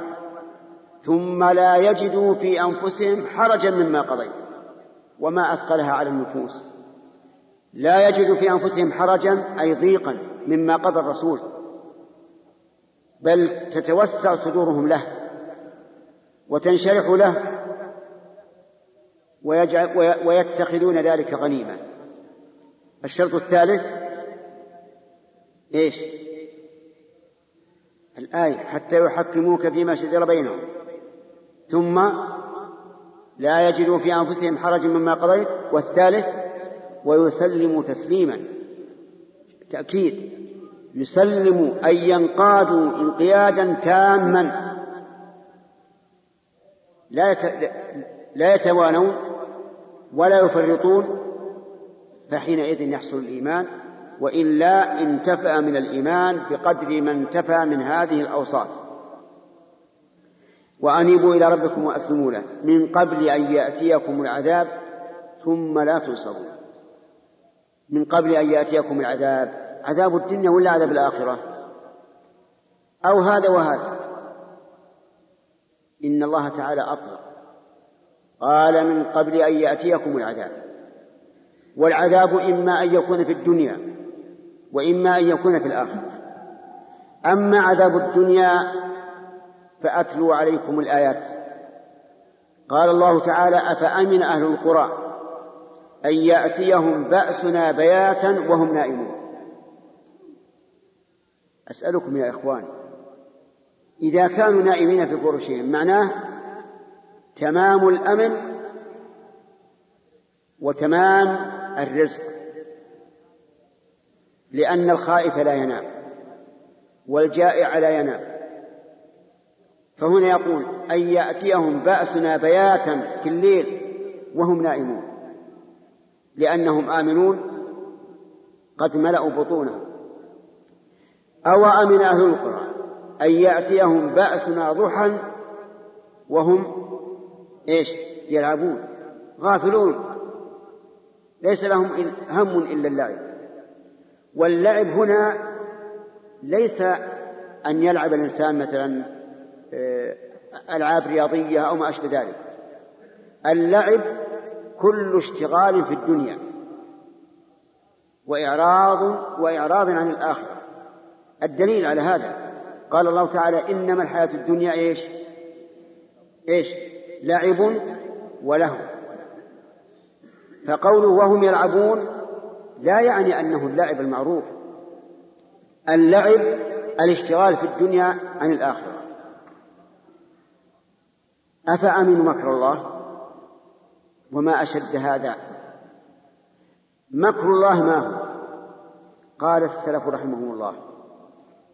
ثم لا يجدوا في أنفسهم حرجا مما قضيت وما أثقلها على النفوس. لا يجد في أنفسهم حرجا أي ضيقا مما قضى الرسول. بل تتوسع صدورهم له وتنشرح له ويتخذون ذلك غنيمة. الشرط الثالث إيش؟ الآية حتى يحكموك فيما شجر بينهم. ثم لا يجدوا في أنفسهم حرج مما قضيت. والثالث ويسلموا تسليما. تأكيد. يسلموا أي ينقادوا انقيادا تاما. لا لا يتوانون ولا يفرطون. فحينئذ يحصل الإيمان. وإلا انتفأ من الإيمان بقدر ما انتفى من هذه الأوصاف. وأنيبوا إلى ربكم وأسلموا له من قبل أن يأتيكم العذاب ثم لا تنصرون. من قبل أن يأتيكم العذاب عذاب الدنيا ولا عذاب الآخرة؟ أو هذا وهذا. إن الله تعالى أطلق قال من قبل أن يأتيكم العذاب. والعذاب إما أن يكون في الدنيا وإما أن يكون في الآخرة. أما عذاب الدنيا فأتلو عليكم الآيات. قال الله تعالى أفأمن أهل القرى أن يأتيهم بأسنا بياتا وهم نائمون؟ أسألكم يا إخوان إذا كانوا نائمين في فرشهم معناه تمام الأمن وتمام الرزق. لأن الخائف لا ينام والجائع لا ينام. فهنا يقول أن يأتيهم بأسنا بياتا في الليل وهم نائمون لأنهم آمنون قد ملأوا بطونهم. أو أمن أهل القرى أن يأتيهم بأسنا ضحى وهم إيش؟ يلعبون غافلون. ليس لهم هم إلا اللعب. واللعب هنا ليس أن يلعب الإنسان مثلا آه، ألعاب رياضية أو ما أشبه ذلك. اللعب كل اشتغال في الدنيا وإعراض وإعراض عن الآخرة. الدليل على هذا قال الله تعالى إنما الحياة الدنيا إيش؟ إيش؟ لعب ولهو. فقوله وهم يلعبون لا يعني أنه اللعب المعروف اللعب الاشتغال في الدنيا عن الآخرة. أفأمنوا مكر الله؟ وما أشد هذا؟ مكر الله ما هو؟ قال السلف رحمهم الله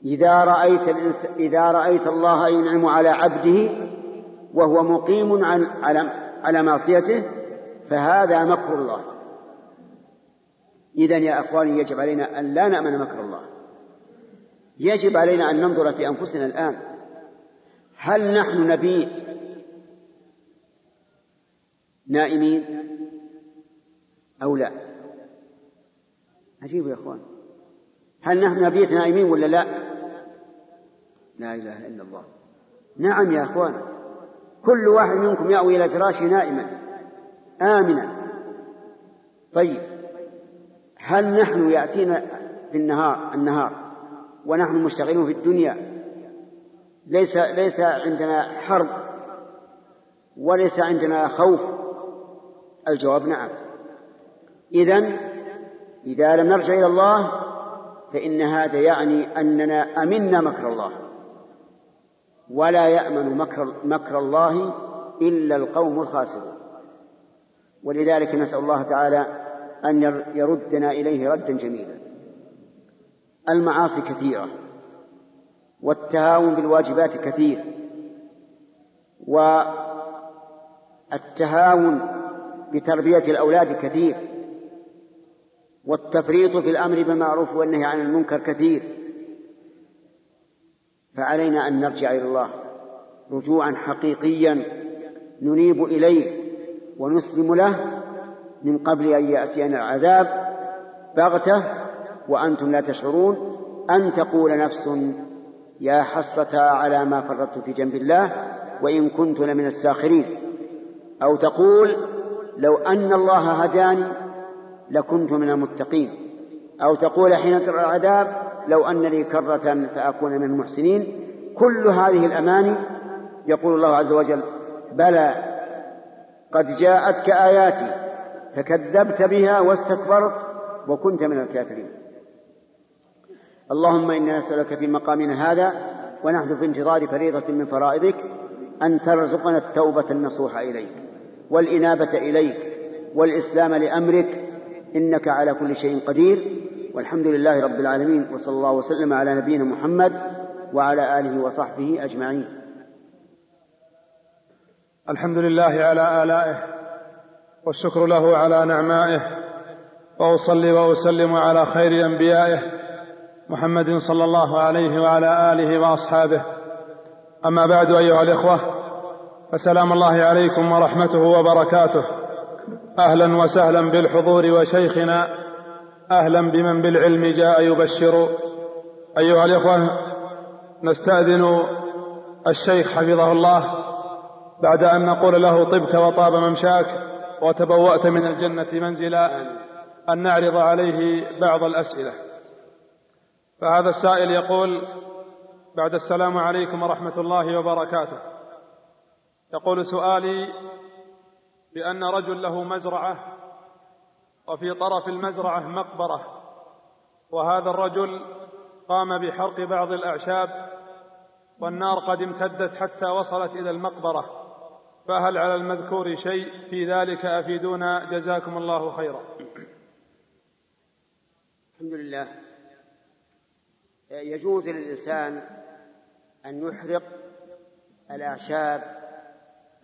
إذا رأيت. إذا رأيت الله ينعم على عبده وهو مقيم على معصيته فهذا مكر الله. إذا يا أخواني يجب علينا أن لا نأمن مكر الله. يجب علينا أن ننظر في أنفسنا الآن. هل نحن نبيت نائمين أو لا؟ عجيب يا أخوان. هل نحن نبيت نائمين ولا لا؟ لا إله إلا الله. نعم يا أخوان. كل واحد منكم يأوي إلى فراشه نائما آمنا. طيب. هل نحن يأتينا في النهار النهار ونحن مشتغلون في الدنيا؟ ليس ليس عندنا حرب وليس عندنا خوف؟ الجواب نعم. إذا إذا لم نرجع إلى الله فإن هذا يعني أننا أمنا مكر الله. ولا يأمن مكر, مكر الله إلا القوم الخاسرون. ولذلك نسأل الله تعالى أن يردنا إليه ردا جميلا. المعاصي كثيرة والتهاون بالواجبات كثير والتهاون بتربية الأولاد كثير والتفريط في الأمر بالمعروف والنهي عن المنكر كثير. فعلينا أن نرجع إلى الله رجوعا حقيقيا ننيب إليه ونسلم له من قبل أن يأتينا العذاب بغتة وأنتم لا تشعرون أن تقول نفس يا حسرة على ما فرطت في جنب الله وإن كنت لمن الساخرين. أو تقول لو أن الله هداني لكنت من المتقين. أو تقول حين ترى العذاب لو أن لي كرة فأكون من المحسنين. كل هذه الأماني يقول الله عز وجل بلى قد جاءتك آياتي فكذبت بها واستكبرت وكنت من الكافرين. اللهم إنا نسألك في مقامنا هذا ونحن في انتظار فريضة من فرائضك أن ترزقنا التوبة النصوح إليك والإنابة إليك والإسلام لأمرك. إنك على كل شيء قدير. والحمد لله رب العالمين وصلى الله وسلم على نبينا محمد وعلى آله وصحبه أجمعين. الحمد لله على آلائه والشكر له على نعمائه وأصلي وأسلم على خير أنبيائه محمد صلى الله عليه وعلى آله وأصحابه. أما بعد أيها الإخوة فسلام الله عليكم ورحمته وبركاته. أهلا وسهلا بالحضور وشيخنا أهلا بمن بالعلم جاء يبشر. أيها الإخوة نستأذن الشيخ حفظه الله بعد أن نقول له طبت وطاب ممشاك. وتبوأت من الجنة منزلا أن نعرض عليه بعض الأسئلة. فهذا السائل يقول بعد السلام عليكم ورحمة الله وبركاته. يقول سؤالي بأن رجل له مزرعة وفي طرف المزرعة مقبرة وهذا الرجل قام بحرق بعض الأعشاب والنار قد امتدت حتى وصلت إلى المقبرة. فهل على المذكور شيء في ذلك أفيدونا؟ جزاكم الله خيرا. الحمد لله. يجوز للإنسان أن يحرق الأعشاب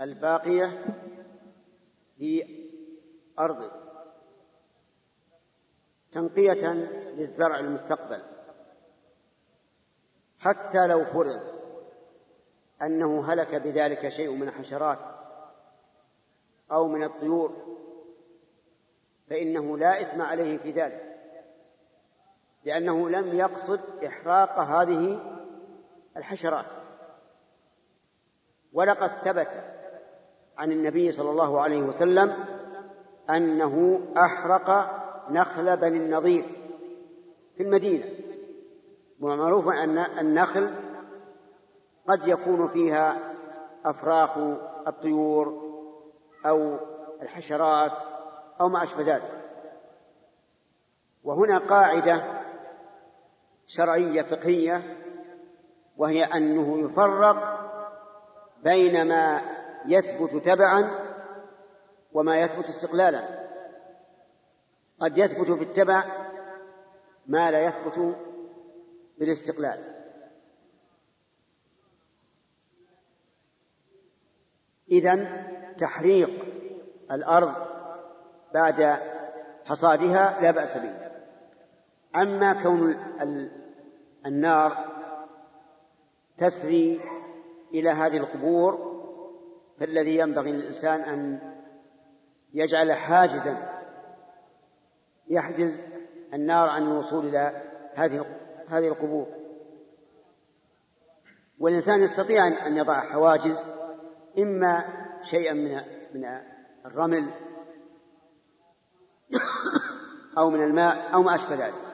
الباقية في أرضه تنقية للزرع المستقبل حتى لو فرض أنه هلك بذلك شيء من الحشرات أو من الطيور فإنه لا إثم عليه في ذلك لأنه لم يقصد إحراق هذه الحشرات. ولقد ثبت عن النبي صلى الله عليه وسلم أنه أحرق نخل بني النضير في المدينة ومعروف أن النخل قد يكون فيها أفراخ الطيور أو الحشرات أو ما أشبه ذلك. وهنا قاعدة شرعية فقهية وهي أنه يفرق بين ما يثبت تبعا وما يثبت استقلالا. قد يثبت في التبع ما لا يثبت بالاستقلال. إذا تحريق الأرض بعد حصادها لا بأس به. أما كون النار تسري إلى هذه القبور فالذي ينبغي للإنسان أن يجعل حاجزا يحجز النار عن الوصول إلى هذه هذه القبور. والإنسان يستطيع أن يضع حواجز إما شيئا من من الرمل أو من الماء أو ما أشبه ذلك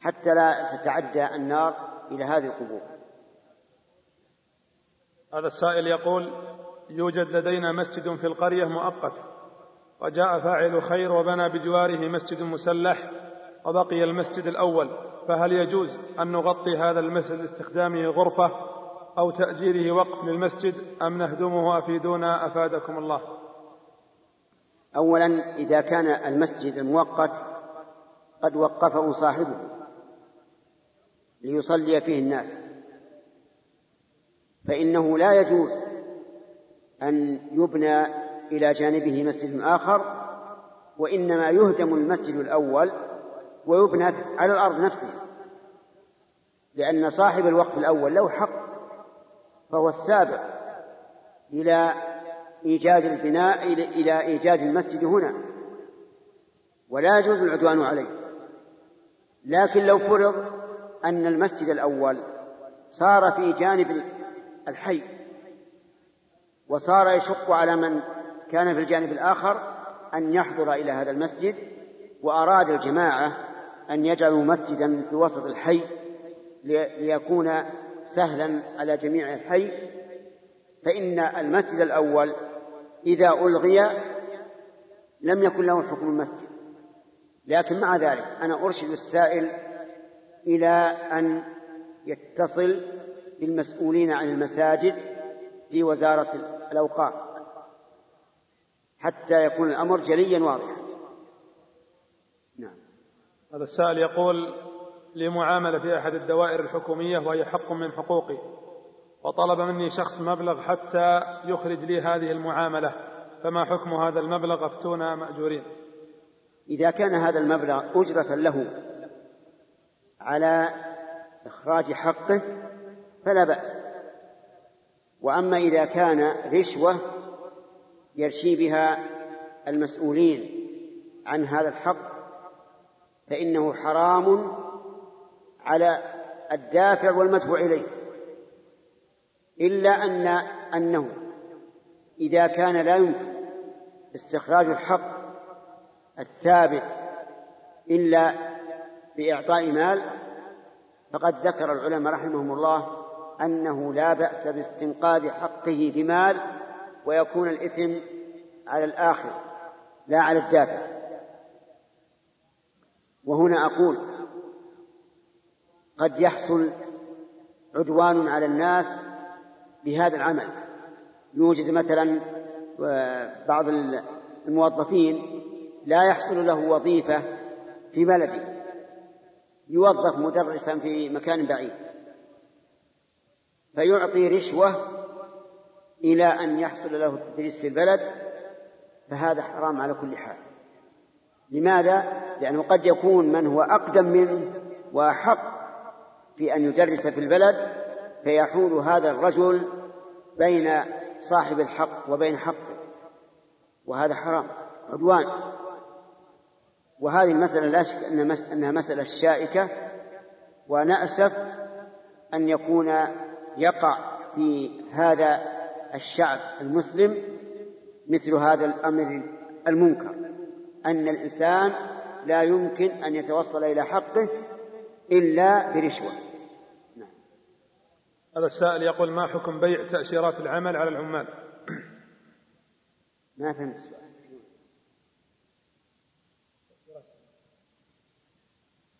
حتى لا تتعدى النار إلى هذه القبور. هذا السائل يقول يوجد لدينا مسجد في القرية مؤقت وجاء فاعل خير وبنى بجواره مسجد مسلح وبقي المسجد الأول فهل يجوز أن نغطي هذا المسجد لاستخدامه غرفة أو تأجيره وقف للمسجد أم نهدمه أفيدونا أفادكم الله؟ أولا إذا كان المسجد المؤقت قد وقفه صاحبه ليصلي فيه الناس. فإنه لا يجوز أن يبنى إلى جانبه مسجد آخر وإنما يهدم المسجد الأول ويبنى على الأرض نفسها لأن صاحب الوقف الأول له حق. فهو السابق إلى إيجاد البناء إلى إيجاد المسجد هنا. ولا يجوز العدوان عليه. لكن لو فرض أن المسجد الأول صار في جانب الحي وصار يشق على من كان في الجانب الآخر أن يحضر إلى هذا المسجد وأراد الجماعة أن يجعلوا مسجدا في وسط الحي ليكون سهلا على جميع الحي فإن المسجد الأول إذا ألغي لم يكن له حكم المسجد. لكن مع ذلك أنا أرشد السائل إلى أن يتصل بالمسؤولين عن المساجد في وزارة الأوقاف حتى يكون الأمر جليا واضحا. نعم. هذا السائل يقول لي معاملة في أحد الدوائر الحكومية وهي حق من حقوقي. وطلب مني شخص مبلغ حتى يخرج لي هذه المعاملة. فما حكم هذا المبلغ؟ أفتونا مأجورين. إذا كان هذا المبلغ أجرة له على إخراج حقه فلا بأس. وأما إذا كان رشوة يرشي بها المسؤولين عن هذا الحق فإنه حرام على الدافع والمدفوع إليه. إلا أن أنه إذا كان لا يمكن استخراج الحق الثابت إلا بإعطاء مال فقد ذكر العلماء رحمهم الله أنه لا بأس باستنقاذ حقه بمال ويكون الإثم على الآخر لا على الدافع. وهنا أقول قد يحصل عدوان على الناس بهذا العمل. يوجد مثلا آه، بعض الموظفين لا يحصل له وظيفة في بلده. يوظف مدرسا في مكان بعيد. فيعطي رشوة إلى أن يحصل له التدريس في البلد. فهذا حرام على كل حال. لماذا؟ لأنه قد يكون من هو أقدم منه وأحق في أن يدرس في البلد فيحول هذا الرجل بين صاحب الحق وبين حقه. وهذا حرام عدوان. وهذه المسألة لا شك أنها مسألة شائكة ونأسف أن يكون يقع في هذا الشعب المسلم مثل هذا الأمر المنكر. أن الإنسان لا يمكن أن يتوصل إلى حقه إلا برشوة. هذا السائل يقول ما حكم بيع تأشيرات العمل على العمال؟ ما فهمت السؤال.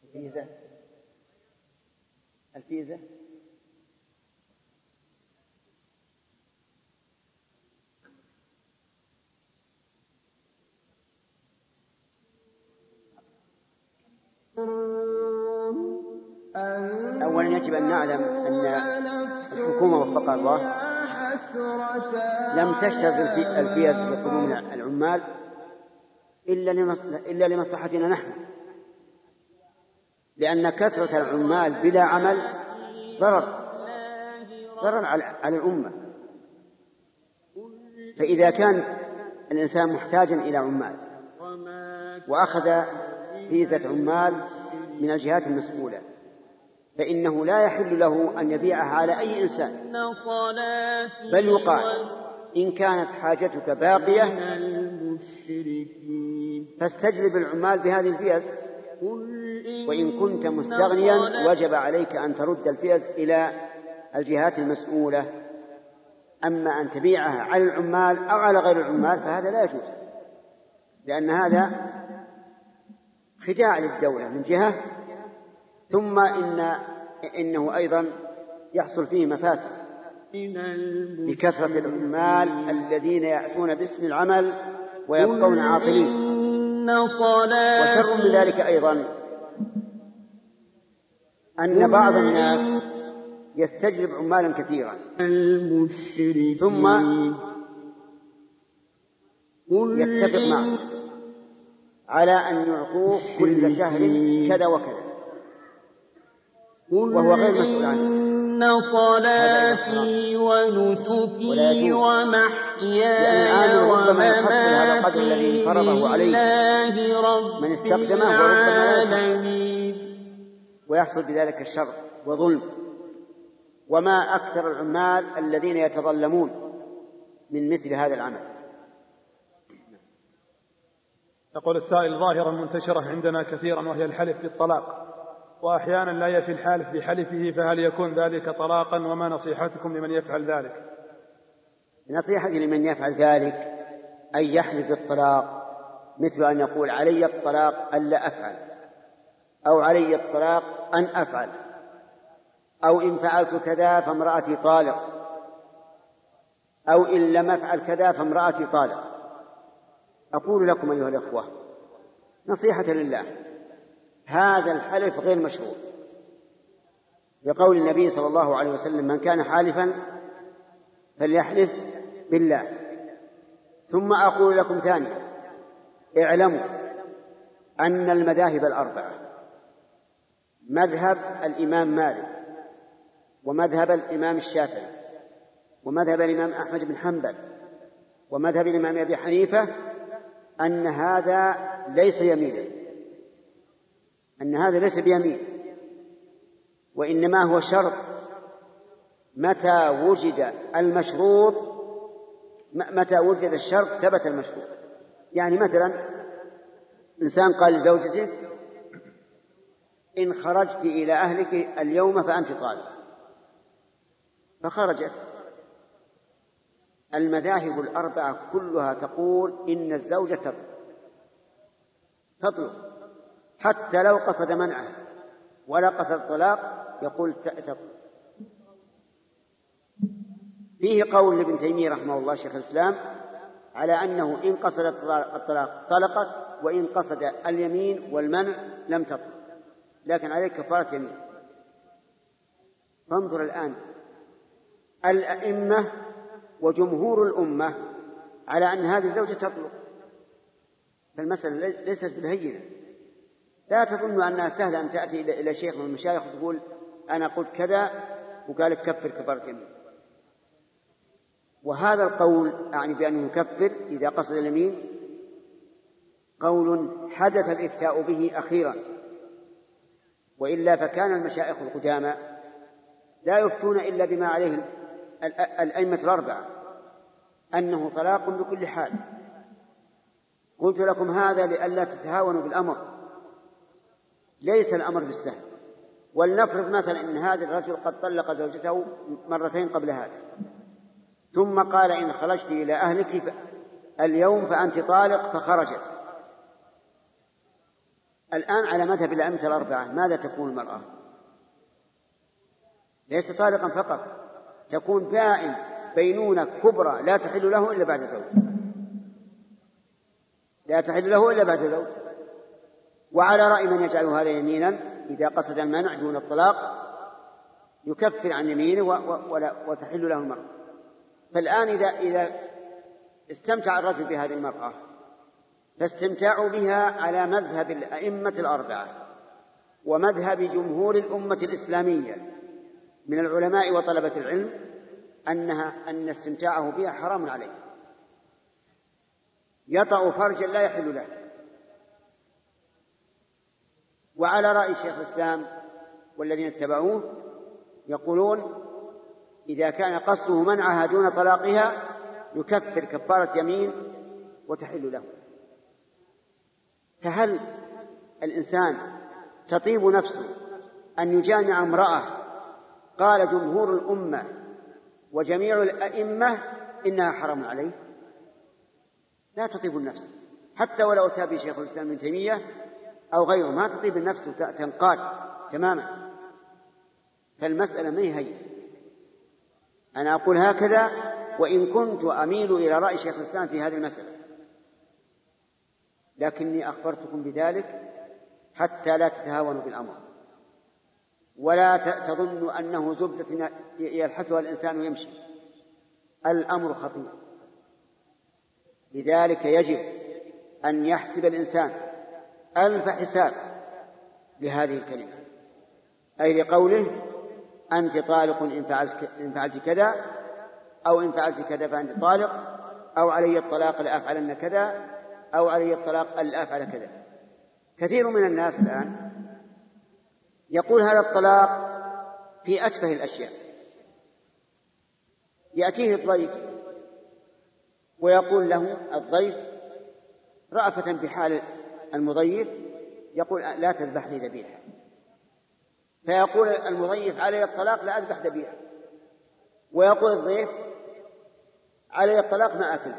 الفيزا. الفيزا. أولا يجب أن نعلم أن الحكومة وفقها الله. لم تشتغل الفيز بقدوم العمال إلا إلا لمصلحتنا نحن. لأن كثرة العمال بلا عمل ضرر ضرر على الأمة. فإذا كان الإنسان محتاجا إلى عمال وأخذ فيزة عمال من الجهات المسؤولة فإنه لا يحل له أن يبيعها على أي إنسان. بل يقال إن كانت حاجتك باقية فاستجلب العمال بهذه الفيز وإن كنت مستغنيا وجب عليك أن ترد الفيز إلى الجهات المسؤولة. أما أن تبيعها على العمال أو على غير العمال فهذا لا يجوز. لأن هذا خداع للدولة من جهة ثم إن إنه أيضا يحصل فيه مفاسد. بكثرة العمال الذين يأتون باسم العمل ويبقون عاطلين وشر من ذلك أيضا أن بعض الناس يستجلب عمالا كثيرا. ثم يتفق معه على أن يعطوه كل شهر كذا وكذا. وهو غير مسؤول عنه. إن صلاتي ونسكي ومحياي ومماتي لله رب من استخدمه العالمين. ويحصل بذلك الشر وظلم. وما أكثر العمال الذين يتظلمون من مثل هذا العمل. يقول السائل ظاهرة منتشرة عندنا كثيرا وهي الحلف بالطلاق. وأحيانا لا يفي الحالف بحلفه فهل يكون ذلك طلاقا؟ وما نصيحتكم لمن يفعل ذلك؟ نصيحتي لمن يفعل ذلك أن يحلف بالطلاق مثل أن يقول علي الطلاق ألا أفعل أو علي الطلاق أن أفعل أو إن فعلت كذا فامرأتي طالق أو إن لم أفعل كذا فامرأتي طالق. أقول لكم أيها الإخوة نصيحة لله هذا الحلف غير مشروع. لقول النبي صلى الله عليه وسلم من كان حالفا فليحلف بالله. ثم أقول لكم ثانيا اعلموا أن المذاهب الأربعة مذهب الإمام مالك ومذهب الإمام الشافعي ومذهب الإمام أحمد بن حنبل ومذهب الإمام أبي حنيفة أن هذا ليس يمينا. أن هذا ليس بيمين وإنما هو شرط. متى وجد المشروط متى وجد الشرط ثبت المشروط. يعني مثلا إنسان قال لزوجته إن خرجت إلى أهلك اليوم فأنت طالب. فخرجت. المذاهب الأربعة كلها تقول إن الزوجة تطلق تطلق حتى لو قصد منعه ولا قصد الطلاق يقول تأتق فيه قول لابن تيمية رحمه الله شيخ الإسلام على أنه إن قصد الطلاق طلقت وإن قصد اليمين والمنع لم تطلق. لكن عليك كفارة يمين. فانظر الآن. الأئمة وجمهور الأمة على أن هذه الزوجة تطلق. فالمسألة ليست بالهينة. لا تظن أنها سهلة أن تأتي إلى شيخ من المشايخ وتقول أنا قلت كذا وقال كفر كفارة يمين. وهذا القول أعني بأنه يكفر إذا قصد اليمين قول حدث الإفتاء به أخيرا. وإلا فكان المشايخ القدامى لا يفتون إلا بما عليه الأئمة الأربعة أنه طلاق بكل حال. قلت لكم هذا لئلا تتهاونوا بالأمر. ليس الأمر بالسهل. ولنفرض مثلا أن هذا الرجل قد طلق زوجته مرتين قبل هذا. ثم قال إن خرجت إلى أهلك اليوم فأنت طالق فخرجت. الآن على مذهب الأئمة الأربعة ماذا تكون المرأة؟ ليس طالقا فقط. تكون بائن بينونة كبرى لا تحل له إلا بعد زوج لا تحل له إلا بعد زوج وعلى رأي من يجعل هذا يمينا إذا قصد المنع دون الطلاق يكفر عن يمينه وتحل له المرأة. فالآن إذا إذا استمتع الرجل بهذه المرأة فاستمتاعوا بها على مذهب الأئمة الأربعة ومذهب جمهور الأمة الإسلامية من العلماء وطلبة العلم أنها أن استمتاعه بها حرام عليه. يطأ فرجا لا يحل له. وعلى رأي شيخ الإسلام والذين اتبعوه يقولون إذا كان قصده منعها دون طلاقها يكفر كفارة يمين وتحل له. فهل الإنسان تطيب نفسه أن يجامع امرأة قال جمهور الأمة وجميع الأئمة إنها حرام عليه؟ لا تطيب النفس. حتى ولو به شيخ الإسلام ابن تيمية أو غيره. ما تطيب النفس تنقاد تماما. فالمسألة ما هي أنا أقول هكذا وإن كنت أميل إلى رأي شيخ الإسلام في هذه المسألة. لكني أخبرتكم بذلك حتى لا تتهاونوا بالأمر. ولا تظنوا أنه زبدة يلحسها الإنسان ويمشي. الأمر خطير. لذلك يجب أن يحسب الإنسان ألف حساب لهذه الكلمة. أي لقوله أنت طالق إن فعلت, إن فعلت كذا أو إن فعلت كذا فأنت طالق أو علي الطلاق لأفعلن كذا أو علي الطلاق لأفعل كذا. كثير من الناس الآن يقول هذا الطلاق في أتفه الأشياء. يأتيه الضيف ويقول له الضيف رأفة بحال المضيف يقول لا تذبح لي ذبيحة. فيقول المضيف علي الطلاق لا أذبح ذبيحة. ويقول الضيف علي الطلاق ما أكل.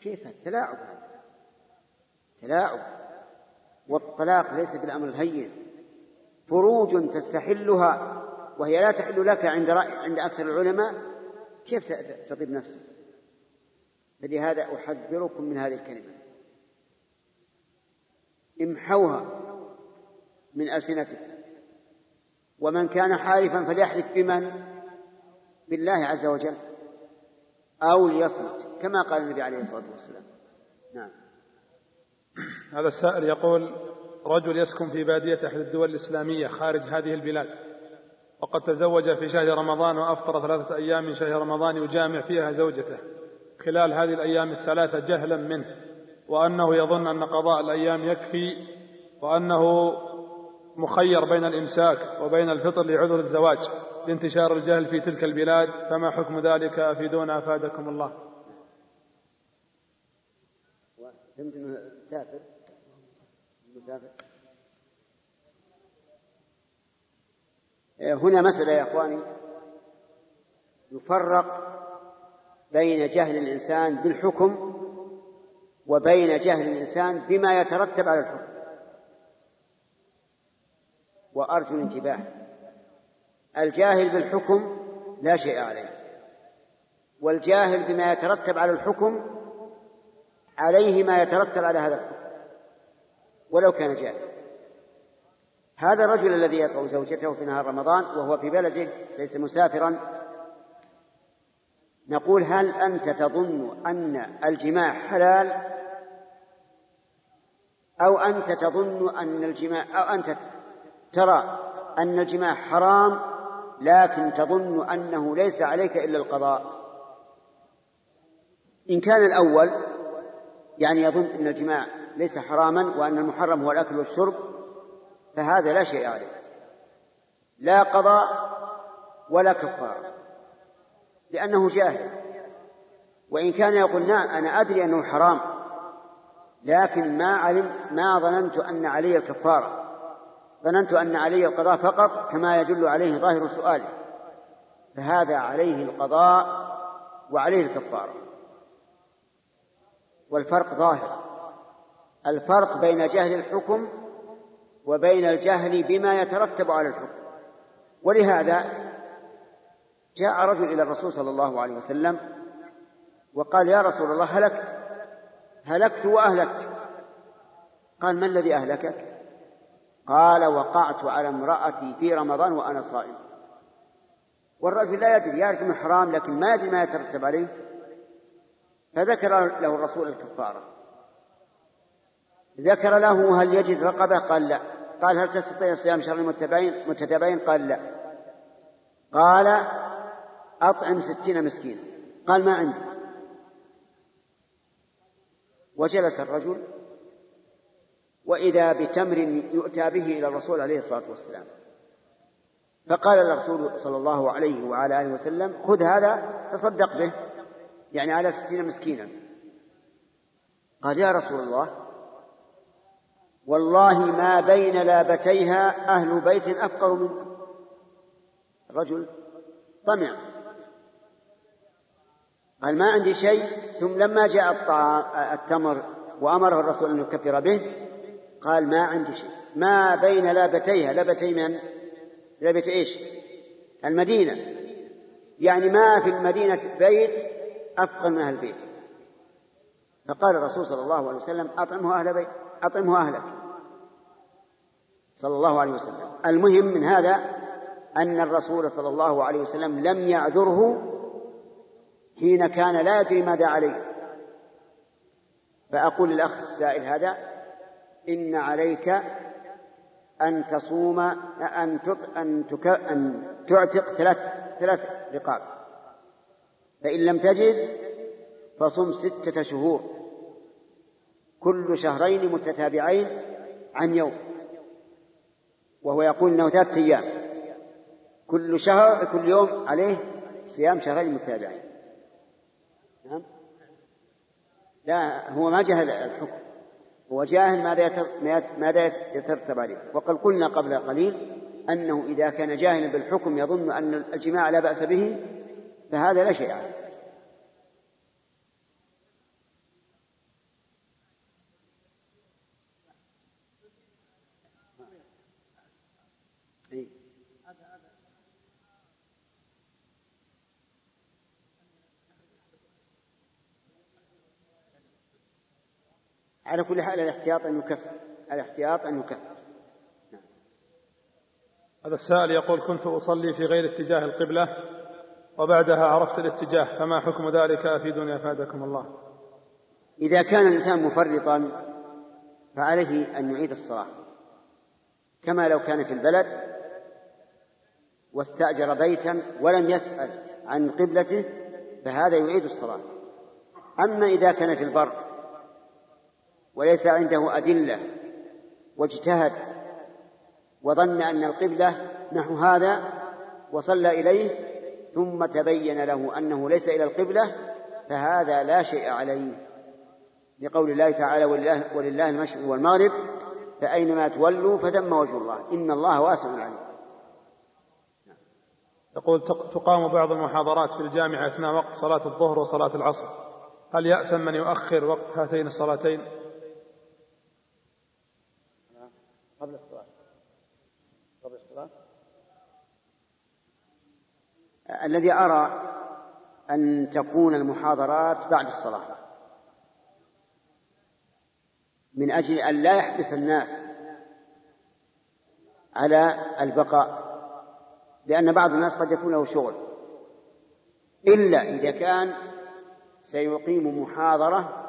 كيف؟ التلاعب هذا تلاعب. والطلاق ليس بالأمر الهين. فروج تستحلها وهي لا تحل لك عند عند أكثر العلماء. كيف تطيب نفسك؟ فلهذا أحذركم من هذه الكلمة. امحوها من ألسنتك. ومن كان حالفا فليحلف بمن؟ بالله عز وجل. أو ليصمت كما قال النبي عليه الصلاة والسلام. نعم. هذا السائل يقول رجل يسكن في بادية أحد الدول الإسلامية خارج هذه البلاد وقد تزوج في شهر رمضان وأفطر ثلاثة أيام من شهر رمضان يجامع فيها زوجته خلال هذه الأيام الثلاثة جهلا منه. وأنه يظن أن قضاء الأيام يكفي وأنه مخير بين الإمساك وبين الفطر لعذر الزواج لانتشار الجهل في تلك البلاد فما حكم ذلك أفيدونا أفادكم الله؟ هنا مسألة يا إخواني. يفرق بين جهل الإنسان بالحكم وبين جهل الإنسان بما يترتب على الحكم وأرجو الانتباه. الجاهل بالحكم لا شيء عليه. والجاهل بما يترتب على الحكم عليه ما يترتب على هذا الحكم. ولو كان جاهل. هذا الرجل الذي يطع زوجته في نهار رمضان وهو في بلده ليس مسافرا نقول هل أنت تظن أن الجماع حلال؟ أو أنت تظن أن الجماع أو أنت ترى أن الجماع حرام لكن تظن أنه ليس عليك إلا القضاء. إن كان الأول يعني يظن أن الجماع ليس حراما وأن المحرم هو الأكل والشرب فهذا لا شيء عليه. لا قضاء ولا كفارة لأنه جاهل. وإن كان يقول نعم أنا أدري أنه حرام لكن ما علم ما ظننت أن علي الكفارة ظننت أن علي القضاء فقط كما يدل عليه ظاهر سؤاله. فهذا عليه القضاء وعليه الكفارة والفرق ظاهر. الفرق بين جهل الحكم وبين الجهل بما يترتب على الحكم. ولهذا جاء رجل إلى الرسول صلى الله عليه وسلم وقال يا رسول الله هلكت. هلكت وأهلكت. قال ما الذي أهلكك؟ قال وقعت على امرأتي في رمضان وأنا صائم. والرجل لا يدري يعرف إنه حرام لكن ما يدري ما يترتب عليه. فذكر له الرسول الكفارة. ذكر له هل يجد رقبة؟ قال لا. قال هل تستطيع صيام شهر متتابعين متتابعين قال لا. قال أطعم ستين مسكينا. قال ما عندي. وجلس الرجل وإذا بتمر يؤتى به إلى الرسول عليه الصلاة والسلام. فقال الرسول صلى الله عليه وعلى آله وسلم خذ هذا تصدق به. يعني على ستين مسكينا. قال يا رسول الله والله ما بين لابتيها أهل بيت أفقر منك الرجل طمع. قال ما عندي شيء ثم لما جاء التمر وأمره الرسول أن يكفر به قال ما عندي شيء. ما بين لابتيها لابتي من؟ لابت إيش؟ المدينة. يعني ما في المدينة بيت أفقر من أهل البيت. فقال الرسول صلى الله عليه وسلم أطعمه أهل بيت أطعمه أهلك. صلى الله عليه وسلم. المهم من هذا أن الرسول صلى الله عليه وسلم لم يعذره حين كان لا يدري ماذا عليه. فأقول للأخ السائل هذا إن عليك أن تصوم أن أن أن تعتق ثلاث ثلاث رقاب. فإن لم تجد فصم ستة شهور. كل شهرين متتابعين عن يوم. وهو يقول إنه ثلاثة أيام. كل شهر كل يوم عليه صيام شهرين متتابعين. نعم. لا هو ما جهل الحكم. هو جاهل ماذا ماذا يترتب عليه. وقد قلنا قبل قليل أنه إذا كان جاهلا بالحكم يظن أن الجماع لا بأس به فهذا لا شيء عليه. على كل حال الاحتياط أن يكفر. الاحتياط أن يكفر. نعم. هذا السائل يقول كنت أصلي في غير اتجاه القبلة وبعدها عرفت الاتجاه فما حكم ذلك؟ أفيدني أفادكم الله. إذا كان الإنسان مفرطا فعليه أن يعيد الصلاة. كما لو كان في البلد واستأجر بيتا ولم يسأل عن قبلته فهذا يعيد الصلاة. أما إذا كان في البر وليس عنده أدلة واجتهد وظن أن القبلة نحو هذا وصلى إليه ثم تبين له أنه ليس إلى القبلة فهذا لا شيء عليه. لقول الله تعالى ولله, ولله المشرق والمغرب فأينما تولوا فثم وجه الله إن الله واسع عليم. يقول تقام بعض المحاضرات في الجامعة أثناء وقت صلاة الظهر وصلاة العصر. هل يأثم من يؤخر وقت هاتين الصلاتين؟ قبل الصلاة. قبل الصلاة. الذي أرى أن تكون المحاضرات بعد الصلاة. من أجل أن لا يحبس الناس على البقاء. لأن بعض الناس قد يكون له شغل. إلا إذا كان سيقيم محاضرة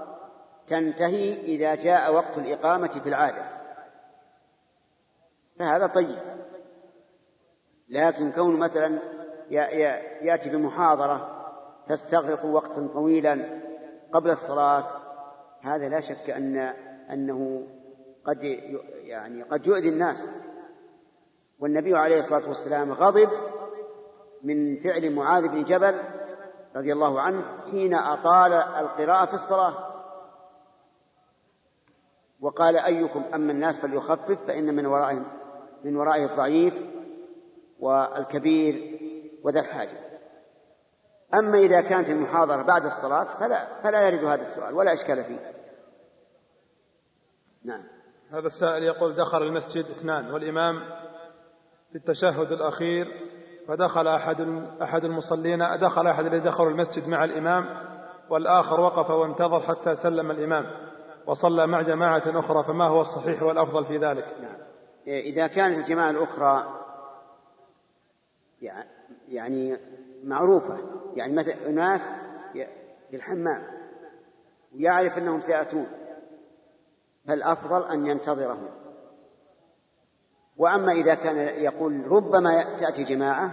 تنتهي إذا جاء وقت الإقامة في العادة. فهذا طيب. لكن كون مثلا يأتي بمحاضرة تستغرق وقتا طويلا قبل الصلاة هذا لا شك أن أنه قد يعني قد يؤذي الناس. والنبي عليه الصلاة والسلام غضب من فعل معاذ بن جبل رضي الله عنه حين أطال القراءة في الصلاة. وقال أيكم أما الناس فليخفف فإن من ورائهم من ورائه الضعيف والكبير وذا الحاجة. أما إذا كانت المحاضرة بعد الصلاة فلا فلا يرد هذا السؤال ولا إشكال فيه. نعم. هذا السائل يقول دخل المسجد اثنان والإمام في التشهد الأخير فدخل أحد أحد المصلين دخل أحد الذين دخلوا المسجد مع الإمام والآخر وقف وانتظر حتى سلم الإمام وصلى مع جماعة أخرى فما هو الصحيح والأفضل في ذلك؟ نعم. إذا كانت الجماعة الأخرى يعني معروفة. يعني مثل أناس في الحمام ويعرف أنهم سيأتون فالأفضل أن ينتظرهم. وأما إذا كان يقول ربما تأتي جماعة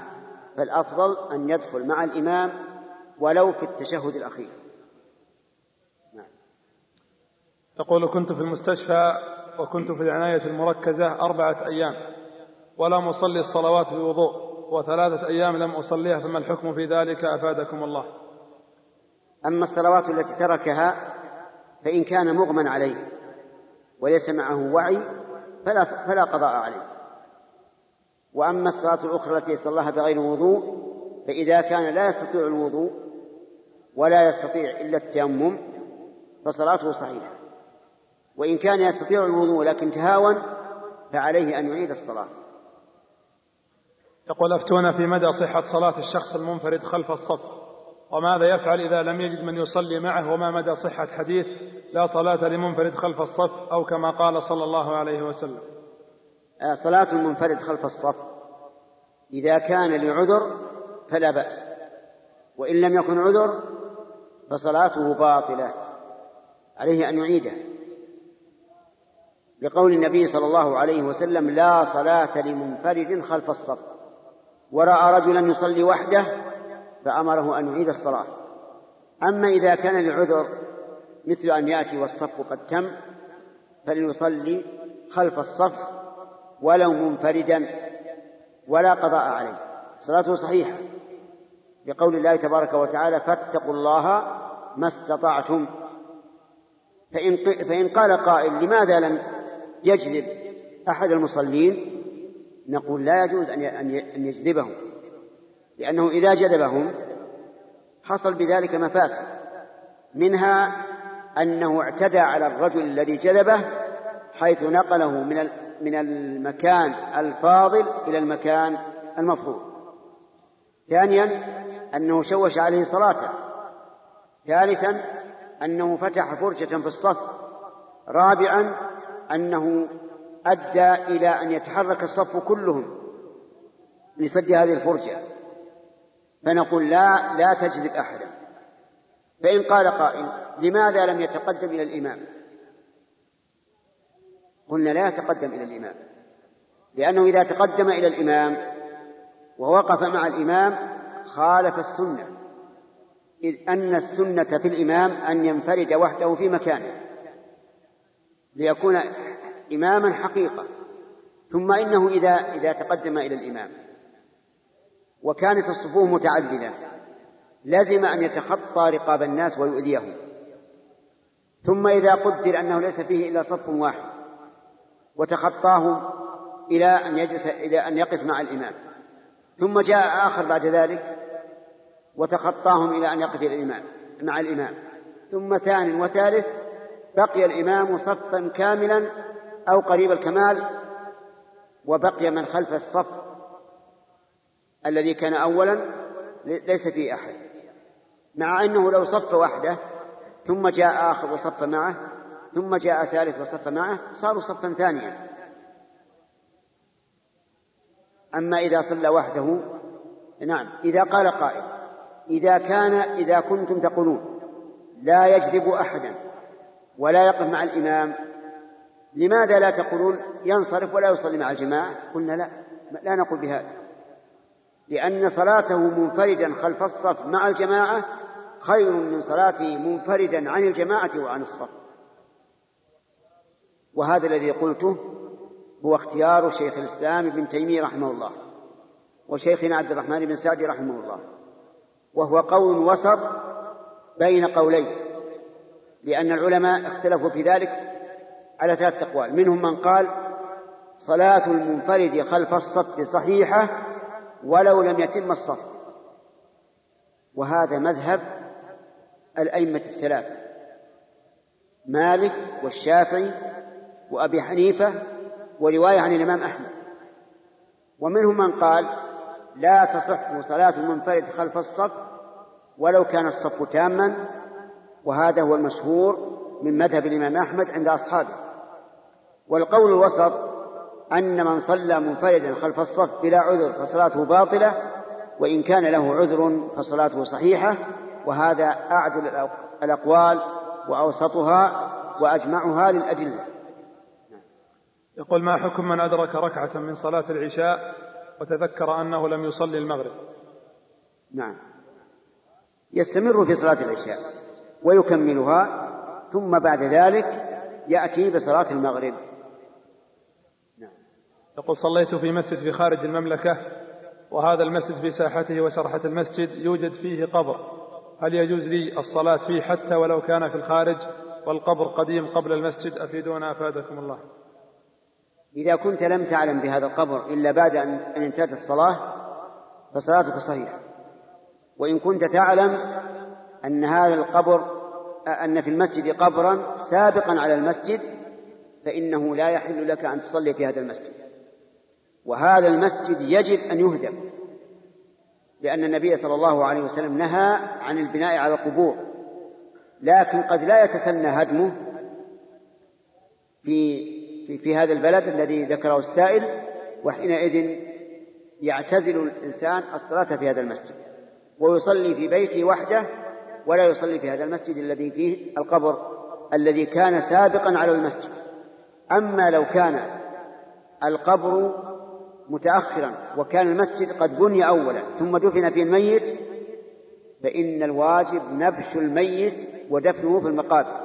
فالأفضل أن يدخل مع الإمام ولو في التشهد الأخير. نعم. تقول كنت في المستشفى وكنت في العناية المركزة أربعة أيام ولم أصلي الصلوات بوضوء وثلاثة أيام لم أصليها فما الحكم في ذلك؟ أفادكم الله. أما الصلوات التي تركها فإن كان مغمى عليه وليس معه وعي فلا, فلا قضاء عليه. وأما الصلاة الأخرى التي صلاها بغير وضوء فإذا كان لا يستطيع الوضوء ولا يستطيع إلا التيمم فصلاته صحيحة. وإن كان يستطيع الوضوء لكن تهاون فعليه أن يعيد الصلاة. يقول أفتونا في مدى صحة صلاة الشخص المنفرد خلف الصف وماذا يفعل إذا لم يجد من يصلي معه وما مدى صحة حديث لا صلاة لمنفرد خلف الصف أو كما قال صلى الله عليه وسلم؟ آه، صلاة المنفرد خلف الصف إذا كان لعذر فلا بأس وإن لم يكن عذر فصلاته باطلة عليه أن يعيده. لقول النبي صلى الله عليه وسلم لا صلاة لمنفرد خلف الصف. ورأى رجلا يصلي وحده فأمره أن يعيد الصلاة. أما إذا كان لعذر مثل أن يأتي والصف قد تم فليصلي خلف الصف ولو منفردا ولا قضاء عليه. صلاته صحيحة. لقول الله تبارك وتعالى فاتقوا الله ما استطعتم. فإن, فإن قال قائل لماذا لم يجذب أحد المصلين نقول لا يجوز أن يجذبهم لأنه إذا جذبهم حصل بذلك مفاسد منها أنه اعتدى على الرجل الذي جذبه حيث نقله من من المكان الفاضل إلى المكان المفروض. ثانيا أنه شوش عليه صلاته. ثالثا أنه فتح فرجة في الصف. رابعا أنه أدى إلى أن يتحرك الصف كلهم لسد هذه الفرجة. فنقول لا لا تجذب أحدا فإن قال قائل لماذا لم يتقدم إلى الإمام؟ قلنا لا يتقدم إلى الإمام لأنه إذا تقدم إلى الإمام ووقف مع الإمام خالف السنة. إذ أن السنة في الإمام أن ينفرد وحده في مكانه. ليكون إماما حقيقة. ثم إنه إذا إذا تقدم إلى الإمام. وكانت الصفوف متعددة. لزم أن يتخطى رقاب الناس ويؤذيهم. ثم إذا قدر أنه ليس فيه إلا صف واحد وتخطاه إلى أن يجلس إلى أن يقف مع الإمام. ثم جاء آخر بعد ذلك وتخطاهم إلى أن يقف الإمام مع الإمام. ثم ثان وثالث بقي الإمام صفا كاملا أو قريب الكمال وبقي من خلف الصف الذي كان أولا ليس فيه أحد. مع أنه لو صف وحده ثم جاء آخر وصف معه ثم جاء ثالث وصف معه صاروا صفا ثانيا. أما إذا صلى وحده نعم إذا قال قائل إذا كان إذا كنتم تقولون لا يجذب أحدا. ولا يقف مع الإمام. لماذا لا تقولون ينصرف ولا يصلي مع الجماعة؟ قلنا لا لا نقول بهذا. لأن صلاته منفردا خلف الصف مع الجماعة خير من صلاته منفردا عن الجماعة وعن الصف. وهذا الذي قلته هو اختيار شيخ الإسلام ابن تيمية رحمه الله وشيخنا عبد الرحمن بن سعدي رحمه الله وهو قول وسط بين قولين. لأن العلماء اختلفوا في ذلك على ثلاثة أقوال. منهم من قال صلاة المنفرد خلف الصف صحيحة ولو لم يتم الصف. وهذا مذهب الأئمة الثلاثة مالك والشافعي وأبي حنيفة ورواية عن الإمام أحمد. ومنهم من قال لا تصح صلاة المنفرد خلف الصف ولو كان الصف تاما وهذا هو المشهور من مذهب الإمام أحمد عند أصحابه. والقول الوسط أن من صلى منفردا خلف الصف بلا عذر فصلاته باطلة وإن كان له عذر فصلاته صحيحة وهذا أعدل الأقوال وأوسطها وأجمعها للأدلة. يقول ما حكم من أدرك ركعة من صلاة العشاء وتذكر أنه لم يصلي المغرب؟ نعم. يستمر في صلاة العشاء. ويكملها ثم بعد ذلك يأتي بصلاة المغرب. نعم. يقول صليت في مسجد في خارج المملكة وهذا المسجد في ساحته وسرحة المسجد يوجد فيه قبر. هل يجوز لي الصلاة فيه حتى ولو كان في الخارج؟ والقبر قديم قبل المسجد أفيدونا أفادكم الله. إذا كنت لم تعلم بهذا القبر إلا بعد أن انتهت الصلاة فصلاتك صحيحة. وإن كنت تعلم أن هذا القبر أن في المسجد قبرا سابقا على المسجد فإنه لا يحل لك أن تصلي في هذا المسجد. وهذا المسجد يجب أن يهدم لأن النبي صلى الله عليه وسلم نهى عن البناء على القبور. لكن قد لا يتسنى هدمه في في, في هذا البلد الذي ذكره السائل وحينئذ يعتزل الإنسان الصلاة في هذا المسجد ويصلي في بيته وحده ولا يصلي في هذا المسجد الذي فيه القبر الذي كان سابقا على المسجد. أما لو كان القبر متأخرا وكان المسجد قد بني أولا ثم دفن فيه الميت فإن الواجب نبش الميت ودفنه في المقابر.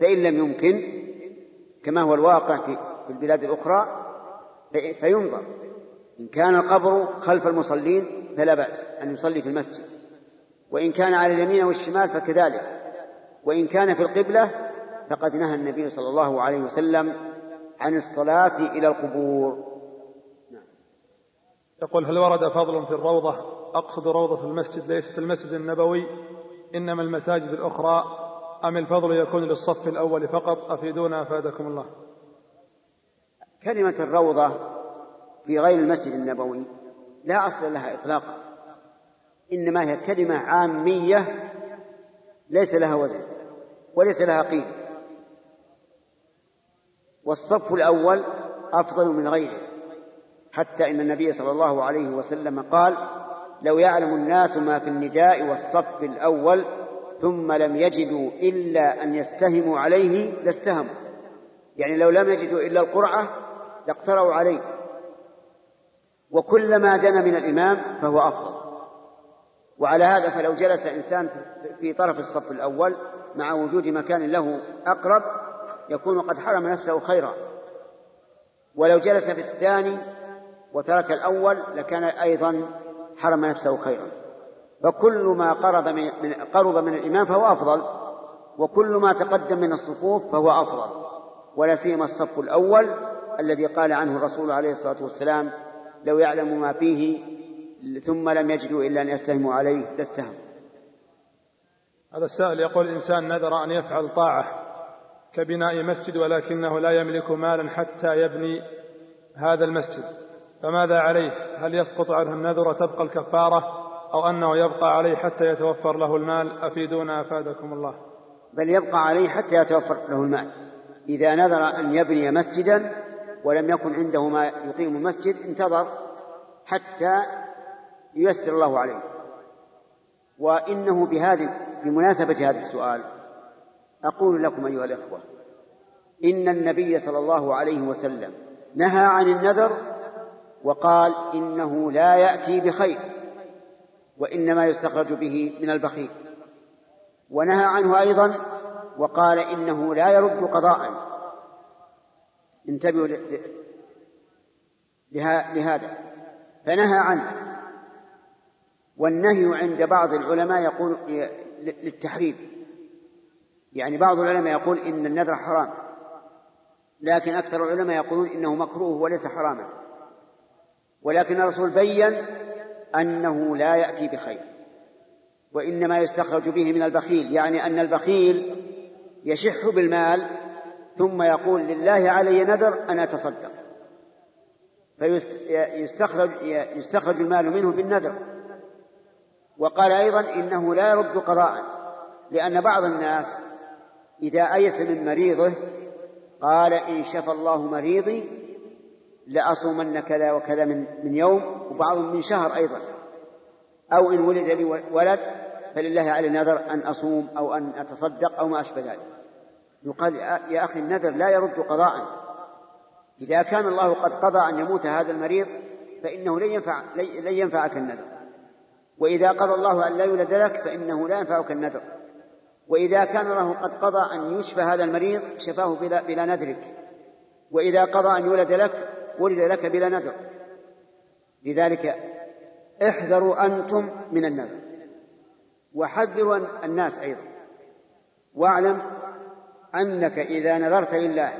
فإن لم يمكن كما هو الواقع في البلاد الأخرى فينظر. إن كان القبر خلف المصلين فلا بأس أن يصلي في المسجد. وإن كان على اليمين والشمال فكذلك. وإن كان في القبلة فقد نهى النبي صلى الله عليه وسلم عن الصلاة إلى القبور. نعم. يقول هل ورد فضل في الروضة؟ أقصد روضة المسجد ليست المسجد النبوي إنما المساجد الأخرى. أم الفضل يكون للصف الأول فقط؟ أفيدونا أفادكم الله. كلمة الروضة في غير المسجد النبوي لا أصل لها إطلاقا. إنما هي كلمة عامية ليس لها وزن وليس لها قيمة. والصف الأول أفضل من غيره حتى إن النبي صلى الله عليه وسلم قال لو يعلم الناس ما في النداء والصف الأول ثم لم يجدوا إلا أن يستهموا عليه لاستهموا. يعني لو لم يجدوا إلا القرعة لاقتروا عليه. وكلما دنا من الإمام فهو أفضل. وعلى هذا فلو جلس إنسان في طرف الصف الأول مع وجود مكان له أقرب يكون قد حرم نفسه خيرا. ولو جلس في الثاني وترك الأول لكان أيضا حرم نفسه خيرا. فكل ما قرب من قرب من الإمام فهو أفضل وكل ما تقدم من الصفوف فهو أفضل. ولا سيما الصف الأول الذي قال عنه الرسول عليه الصلاة والسلام لو يعلم ما فيه ثم لم يجدوا إلا أن يستهموا عليه لاستهموا هذا السائل يقول الإنسان نذر أن يفعل طاعة كبناء مسجد ولكنه لا يملك مالا حتى يبني هذا المسجد. فماذا عليه؟ هل يسقط عنه النذر وتبقى الكفارة أو أنه يبقى عليه حتى يتوفر له المال؟ أفيدونا أفادكم الله. بل يبقى عليه حتى يتوفر له المال. إذا نذر أن يبني مسجدا ولم يكن عنده ما يقيم المسجد انتظر حتى ييسر الله عليه. وإنه بهذه بمناسبة هذا السؤال أقول لكم أيها الإخوة إن النبي صلى الله عليه وسلم نهى عن النذر وقال إنه لا يأتي بخير وإنما يستخرج به من البخيل. ونهى عنه أيضا وقال إنه لا يرد قضاء. انتبهوا لهذا. فنهى عنه. والنهي عند بعض العلماء يقول للتحريم. يعني بعض العلماء يقول إن النذر حرام لكن أكثر العلماء يقولون إنه مكروه وليس حراما. ولكن الرسول بين أنه لا يأتي بخير وإنما يستخرج به من البخيل. يعني أن البخيل يشح بالمال ثم يقول لله علي نذر أن أتصدق. فيستخرج يستخرج المال منه بالنذر. وقال أيضا إنه لا يرد قضاء لأن بعض الناس إذا أيس من مريضه قال إن شفى الله مريضي لأصومن كذا وكذا من, من يوم وبعضهم من شهر أيضا. أو إن ولد لي ولد فلله علي نذر أن أصوم أو أن أتصدق أو ما أشبه ذلك. يقال يا أخي النذر لا يرد قضاء. إذا كان الله قد قضى أن يموت هذا المريض فإنه لن ينفع لن ينفعك النذر. وإذا قضى الله أن لا يولد لك فإنه لا ينفعك النذر. وإذا كان الله قد قضى أن يشفى هذا المريض شفاه بلا, بلا نذرك وإذا قضى أن يولد لك ولد لك بلا نذر. لذلك احذروا أنتم من النذر. وحذروا الناس أيضا. واعلم أنك إذا نذرت لله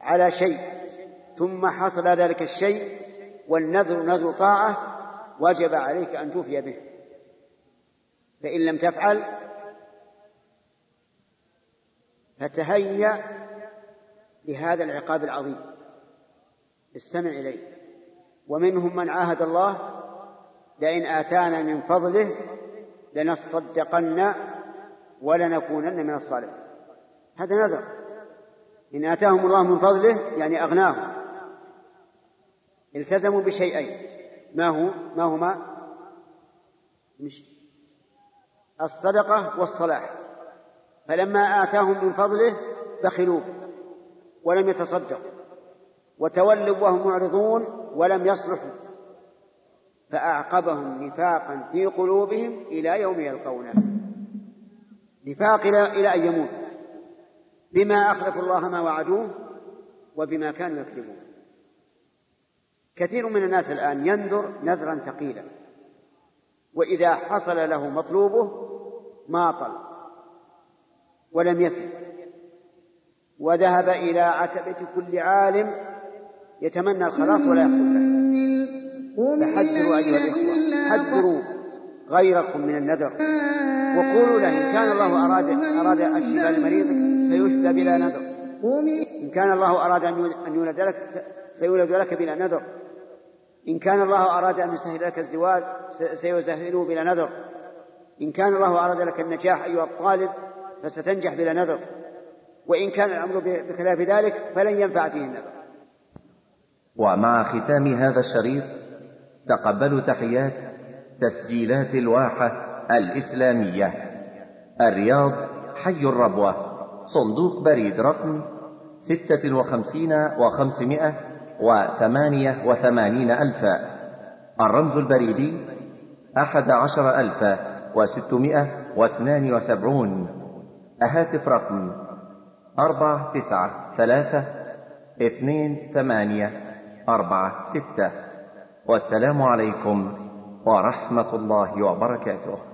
على شيء ثم حصل ذلك الشيء والنذر نذر طاعة وجب عليك أن توفي به. فإن لم تفعل فتهيأ لهذا العقاب العظيم. استمع إليه. ومنهم من عاهد الله لئن آتانا من فضله لنصدقن ولنكونن من الصالحين. هذا نذر. إن آتاهم الله من فضله يعني أغناهم. التزموا بشيئين. ما هو ما هما؟ مش الصدقة والصلاح. فلما آتاهم من فضله بخلوا ولم يتصدقوا وتولوا وهم معرضون ولم يصلحوا فأعقبهم نفاقا في قلوبهم إلى يوم يلقونه. نفاق إلى أن يموت. بما أخلفوا الله ما وعدوه وبما كانوا يكذبون. كثير من الناس الآن ينذر نذرا ثقيلا وإذا حصل له مطلوبه ماطل ولم يفي وذهب إلى عتبة كل عالم يتمنى الخلاص ولا يحصل له فحذروا أيها الإخوة حذروا غيركم من النذر وقولوا له إن كان الله أراد أراد الشفاء لمريضك سيشفى بلا نذر. إن كان الله أراد أن يولد لك سيولد لك بلا نذر. إن كان الله أراد أن يسهل لك الزواج سيسهله بلا نذر. إن كان الله أراد لك النجاح أيها الطالب فستنجح بلا نذر. وإن كان الأمر بخلاف ذلك فلن ينفع فيه النذر. ومع ختام هذا الشريط تقبلوا تحيات تسجيلات الواحة الإسلامية. الرياض حي الربوة. صندوق بريد رقم ستة وخمسين وخمسمائة وثمانية وثمانين ألفا. الرمز البريدي أحد عشر ألفا وستمائة واثنان وسبعون. الهاتف رقم أربعة تسعة ثلاثة اثنين ثمانية أربعة ستة. والسلام عليكم ورحمة الله وبركاته.